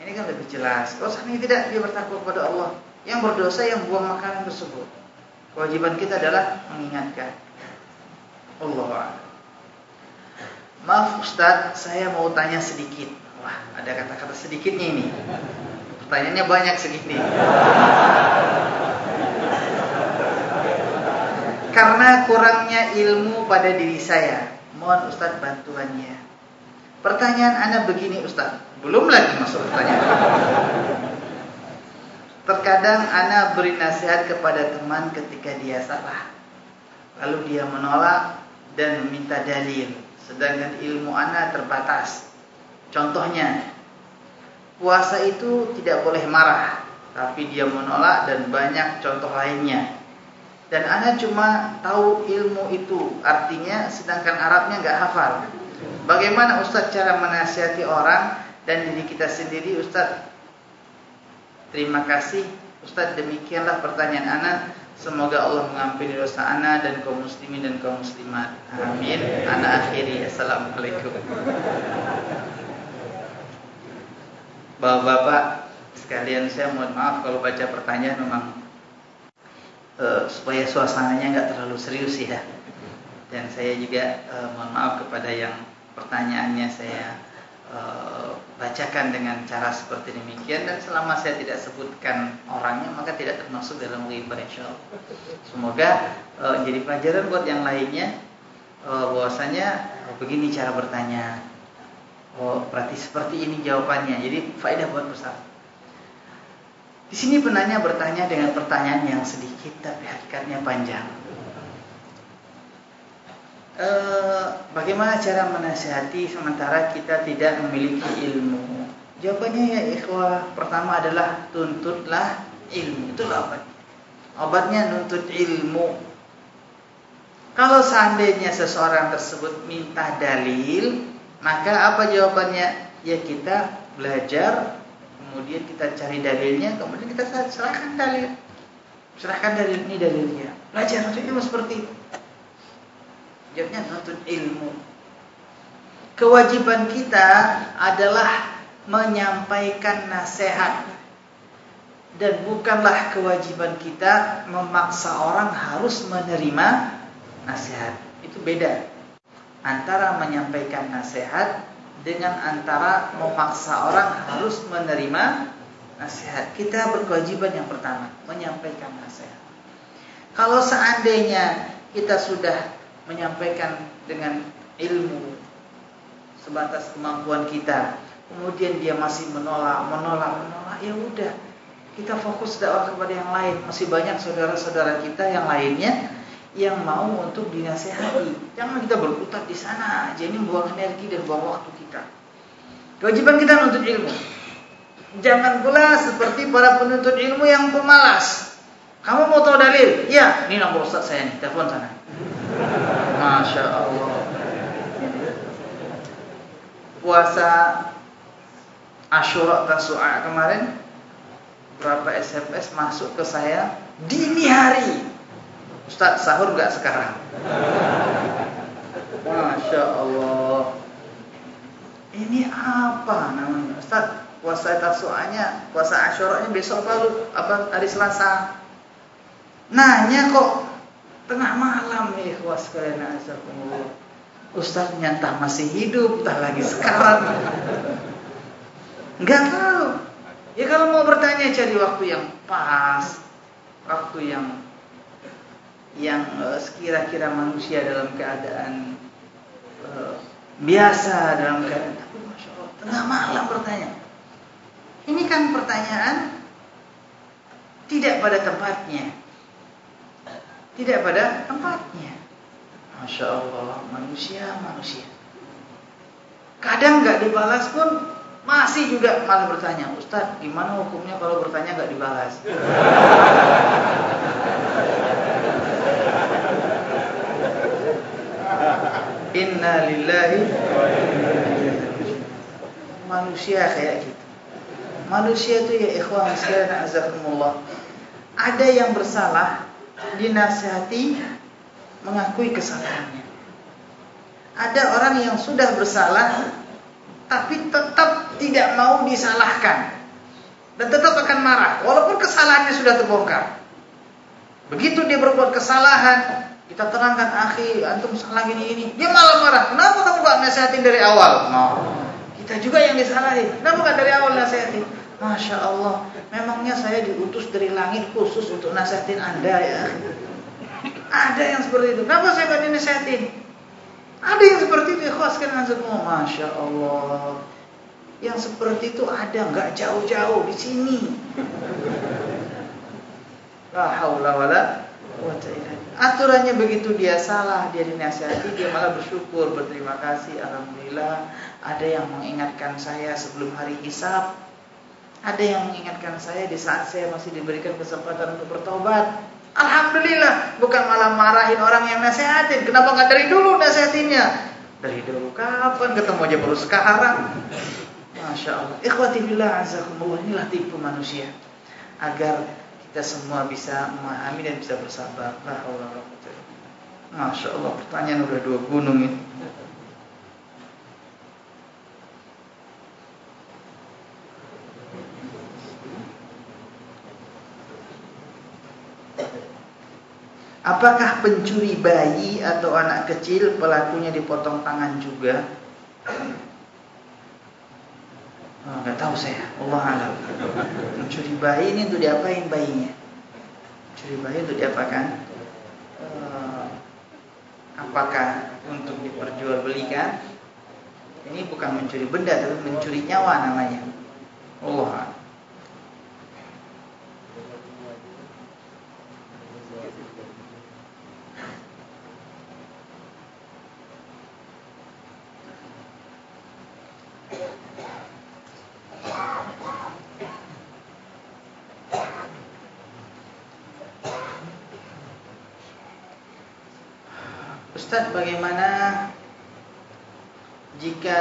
Ini kan lebih jelas. Kalau ini tidak dia bertakwa kepada Allah. Yang berdosa yang buang makanan tersebut. Kewajiban kita adalah mengingatkan. Allah maaf Ustadz saya mau tanya sedikit wah ada kata-kata sedikitnya ini pertanyaannya banyak segini karena kurangnya ilmu pada diri saya. Mohon Ustaz bantuannya. Pertanyaan Anda begini Ustaz. Belum lagi masuk pertanyaan. Terkadang Anda beri nasihat kepada teman ketika dia salah. Lalu dia menolak dan meminta dalil. Sedangkan ilmu Anda terbatas. Contohnya, puasa itu tidak boleh marah. Tapi dia menolak dan banyak contoh lainnya. Dan anda cuma tahu ilmu itu artinya sedangkan Arabnya nggak hafal. Bagaimana Ustadz cara menasihati orang dan diri kita sendiri Ustadz terima kasih. Ustadz demikianlah pertanyaan Ana semoga Allah mengampuni dosa Ana dan kaum muslimin dan kaum muslimat. Amin. Ana akhiri. Assalamualaikum Bapak-bapak sekalian saya mohon maaf kalau baca pertanyaan memang uh, supaya suasananya nggak terlalu serius ya. Dan saya juga uh, mohon maaf kepada yang pertanyaannya saya uh, bacakan dengan cara seperti demikian dan selama saya tidak sebutkan orangnya maka tidak termasuk dalam ghibah insyaallah. Semoga uh, jadi pelajaran buat yang lainnya uh, bahwasanya begini cara bertanya. Oh, berarti seperti ini jawabannya. Jadi faedah buat bersama. Di sini penanya bertanya dengan pertanyaan yang sedikit tapi hakikatnya panjang. E, bagaimana cara menasihati sementara kita tidak memiliki ilmu? Jawabannya ya ikhwah, pertama adalah tuntutlah ilmu. Itu obat. Obatnya nuntut ilmu. Kalau seandainya seseorang tersebut minta dalil, maka apa jawabannya? Ya kita belajar kemudian kita cari dalilnya, kemudian kita serahkan dalil. Serahkan dalil ini dalilnya. Belajar untuk ilmu seperti itu. Jawabnya nuntut ilmu. Kewajiban kita adalah menyampaikan nasihat dan bukanlah kewajiban kita memaksa orang harus menerima nasihat. Itu beda antara menyampaikan nasihat dengan antara memaksa orang harus menerima nasihat. Kita berkewajiban yang pertama, menyampaikan nasihat. Kalau seandainya kita sudah menyampaikan dengan ilmu sebatas kemampuan kita, kemudian dia masih menolak, menolak, menolak, ya udah. Kita fokus dakwah kepada yang lain. Masih banyak saudara-saudara kita yang lainnya yang mau untuk dinasehati. Jangan kita berkutat di sana aja ini buang energi dan buang waktu kita. Kewajiban kita menuntut ilmu. Jangan pula seperti para penuntut ilmu yang pemalas. Kamu mau tahu dalil? Ya, ini nomor Ustaz saya nih, telepon sana. Masya Allah. Puasa Ashura Tasu'a kemarin berapa SMS masuk ke saya dini hari. Ustaz sahur gak sekarang? Masya Allah. Ini apa namanya? Ustaz, puasa tasu'anya, puasa asyuranya besok apa apa hari Selasa? Nanya kok tengah malam nih. Ustaz nyantah masih hidup, tak lagi sekarang. Enggak tahu. Ya kalau mau bertanya cari waktu yang pas, waktu yang yang uh, sekira-kira manusia dalam keadaan uh, biasa dalam keadaan tapi masya Allah tengah malam bertanya. Ini kan pertanyaan tidak pada tempatnya, tidak pada tempatnya. Masya Allah manusia manusia. Kadang nggak dibalas pun masih juga malah bertanya, Ustaz, gimana hukumnya kalau bertanya nggak dibalas? Inna lillahi Manusia kayak gitu. Manusia itu ya ikhwan sekalian azakumullah. Ada yang bersalah dinasihati mengakui kesalahannya. Ada orang yang sudah bersalah tapi tetap tidak mau disalahkan dan tetap akan marah walaupun kesalahannya sudah terbongkar. Begitu dia berbuat kesalahan, kita terangkan, "Akhi, antum salah gini ini." Dia malah marah. "Kenapa kamu gak nasihatin dari awal?" Nah, kita juga yang disalahin. Kenapa gak dari awal nasihatin? Masya Allah, memangnya saya diutus dari langit khusus untuk nasihatin Anda ya. Ada yang seperti itu. Kenapa saya gak dinasihatin? Ada yang seperti itu, ikhwaskan semua. Masya Allah. Yang seperti itu ada, nggak jauh-jauh di sini. La haula wala Aturannya begitu dia salah, dia dinasihati, dia malah bersyukur, berterima kasih, alhamdulillah. Ada yang mengingatkan saya sebelum hari hisab. Ada yang mengingatkan saya di saat saya masih diberikan kesempatan untuk bertobat. Alhamdulillah, bukan malah marahin orang yang nasihatin. Kenapa nggak dari dulu nasihatinnya? Dari dulu kapan ketemu aja baru sekarang. Masya Allah. Ikhwati billah azakumullah inilah tipu manusia. Agar kita semua bisa memahami dan bisa bersabar. Masya Allah pertanyaan udah dua gunung ini. Apakah pencuri bayi atau anak kecil pelakunya dipotong tangan juga? Oh, nggak tahu saya, Allah alam. Mencuri bayi ini untuk diapain bayinya? Mencuri bayi untuk diapakan? Uh, apakah untuk diperjualbelikan? Ini bukan mencuri benda, tapi mencuri nyawa namanya. Allah Ustaz bagaimana jika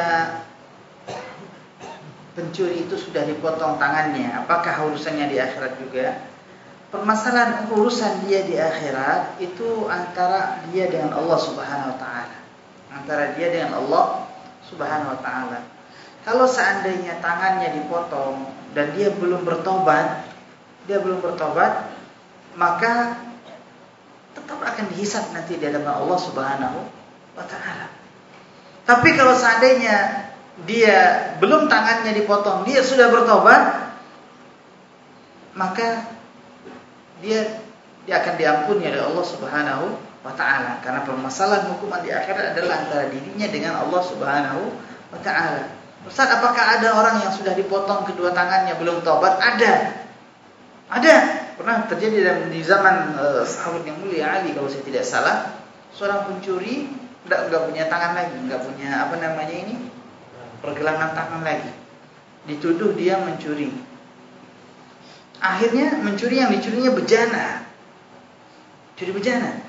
pencuri itu sudah dipotong tangannya? Apakah urusannya di akhirat juga? Permasalahan urusan dia di akhirat itu antara dia dengan Allah Subhanahu wa taala. Antara dia dengan Allah Subhanahu wa taala. Kalau seandainya tangannya dipotong dan dia belum bertobat dia belum bertobat maka tetap akan dihisap nanti di hadapan Allah Subhanahu wa taala. Tapi kalau seandainya dia belum tangannya dipotong, dia sudah bertobat, maka dia dia akan diampuni oleh Allah Subhanahu wa taala karena permasalahan hukuman di akhirat adalah antara dirinya dengan Allah Subhanahu wa taala. Ustaz, apakah ada orang yang sudah dipotong kedua tangannya belum tobat? Ada. Ada pernah terjadi dalam di zaman uh, sahabat yang mulia Ali kalau saya tidak salah seorang pencuri tidak nggak punya tangan lagi nggak punya apa namanya ini pergelangan tangan lagi dituduh dia mencuri. Akhirnya mencuri yang dicurinya bejana. Curi bejana.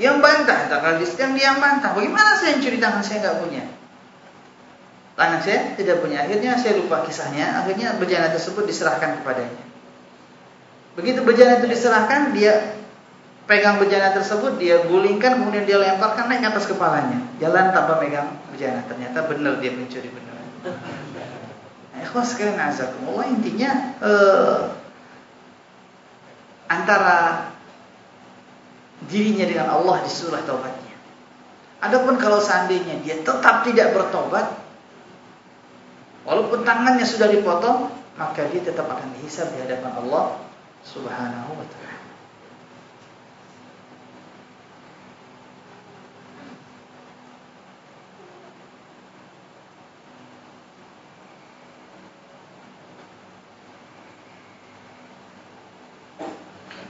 Dia membantah, tak kalau disekian dia membantah. Bagaimana saya yang curi tangan saya nggak punya? Tangan saya tidak punya. Akhirnya saya lupa kisahnya. Akhirnya bejana tersebut diserahkan kepadanya. Begitu bejana itu diserahkan, dia pegang bejana tersebut, dia gulingkan, kemudian dia lemparkan naik atas kepalanya. Jalan tanpa megang bejana. Ternyata benar dia mencuri benar. Nah, ikhwas sekalian azakumullah intinya eh, antara dirinya dengan Allah di surah taubatnya. Adapun kalau seandainya dia tetap tidak bertobat, walaupun tangannya sudah dipotong, maka dia tetap akan dihisab di hadapan Allah Subhanahu wa taala.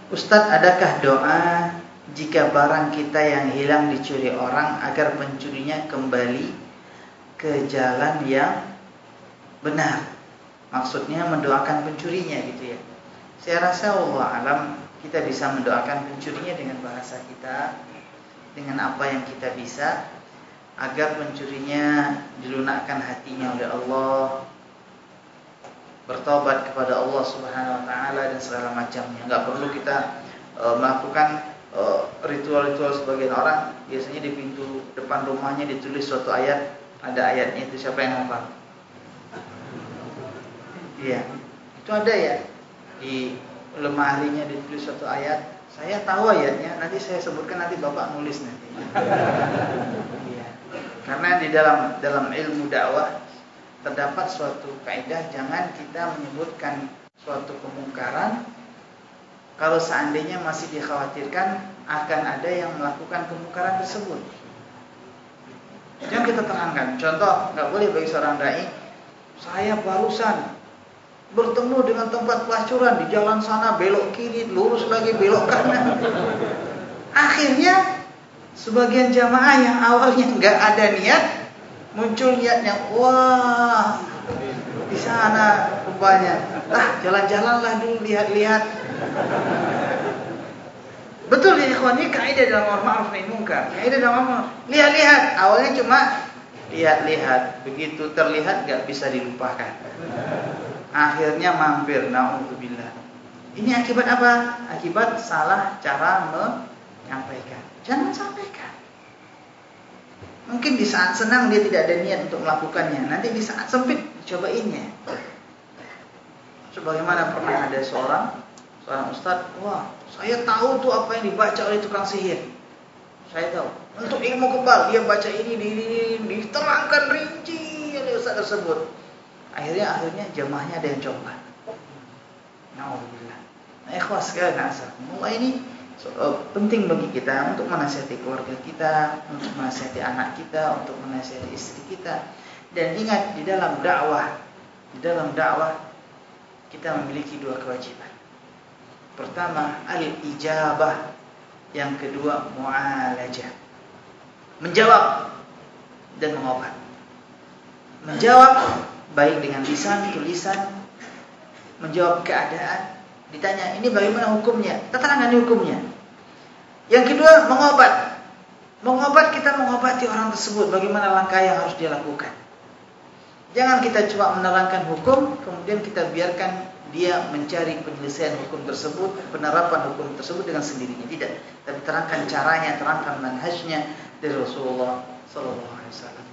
Ustadz, adakah doa jika barang kita yang hilang dicuri orang agar pencurinya kembali ke jalan yang benar? Maksudnya mendoakan pencurinya gitu ya. Saya rasa Allah alam kita bisa mendoakan pencurinya dengan bahasa kita, dengan apa yang kita bisa, agar pencurinya dilunakkan hatinya oleh Allah, bertobat kepada Allah Subhanahu Wa Taala dan segala macamnya. Enggak perlu kita uh, melakukan e, ritual-ritual sebagian orang. Biasanya di pintu depan rumahnya ditulis suatu ayat, ada ayatnya itu siapa yang hafal? Iya, itu ada ya di lemarinya ditulis suatu ayat saya tahu ayatnya nanti saya sebutkan nanti bapak nulis nanti. Iya. karena di dalam dalam ilmu dakwah terdapat suatu kaidah jangan kita menyebutkan suatu kemungkaran kalau seandainya masih dikhawatirkan akan ada yang melakukan kemungkaran tersebut. Jangan kita terangkan. Contoh nggak boleh bagi seorang dai saya barusan bertemu dengan tempat pelacuran di jalan sana belok kiri lurus lagi belok kanan. Akhirnya sebagian jamaah yang awalnya nggak ada niat muncul niatnya wah di sana rupanya. Ah jalan-jalanlah dulu lihat-lihat. Betul ya ikhwan ini kaidah dalam amar ma'ruf nahi munkar. Kaidah dalam amar lihat-lihat. Awalnya cuma lihat-lihat. Begitu terlihat nggak bisa dilupakan akhirnya mampir naudzubillah. Ini akibat apa? Akibat salah cara menyampaikan. Jangan sampaikan. Mungkin di saat senang dia tidak ada niat untuk melakukannya. Nanti di saat sempit cobainnya sebagaimana pernah ada seorang seorang ustadz wah saya tahu tuh apa yang dibaca oleh tukang sihir. Saya tahu. Untuk ilmu kebal dia baca ini di, di, di, diterangkan rinci oleh ustadz tersebut Akhirnya akhirnya jemaahnya ada yang coba. Nauzubillah. Nah, ikhwas sekalian mulai ini so, uh, penting bagi kita untuk menasihati keluarga kita, untuk menasihati anak kita, untuk menasihati istri kita. Dan ingat di dalam dakwah, di dalam dakwah kita memiliki dua kewajiban. Pertama, al-ijabah. Yang kedua, mu'alajah. Menjawab dan mengobat. Menjawab baik dengan lisan, tulisan, menjawab keadaan, ditanya ini bagaimana hukumnya, terangkan hukumnya. Yang kedua mengobat, mengobat kita mengobati orang tersebut, bagaimana langkah yang harus dia lakukan. Jangan kita cuma menerangkan hukum, kemudian kita biarkan dia mencari penyelesaian hukum tersebut, penerapan hukum tersebut dengan sendirinya. Tidak, tapi terangkan caranya, terangkan manhajnya dari Rasulullah Sallallahu.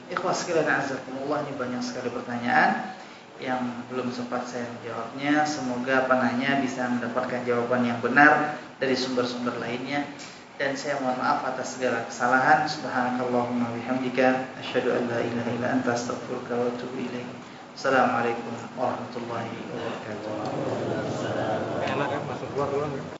Ikhwas sekalian azakumullah ini banyak sekali pertanyaan yang belum sempat saya menjawabnya. Semoga penanya bisa mendapatkan jawaban yang benar dari sumber-sumber lainnya. Dan saya mohon maaf atas segala kesalahan. Subhanakallahumma bihamdika asyhadu an la ilaha illa anta astaghfiruka wa atubu ilaik. Assalamualaikum warahmatullahi wabarakatuh. Enak kan masuk keluar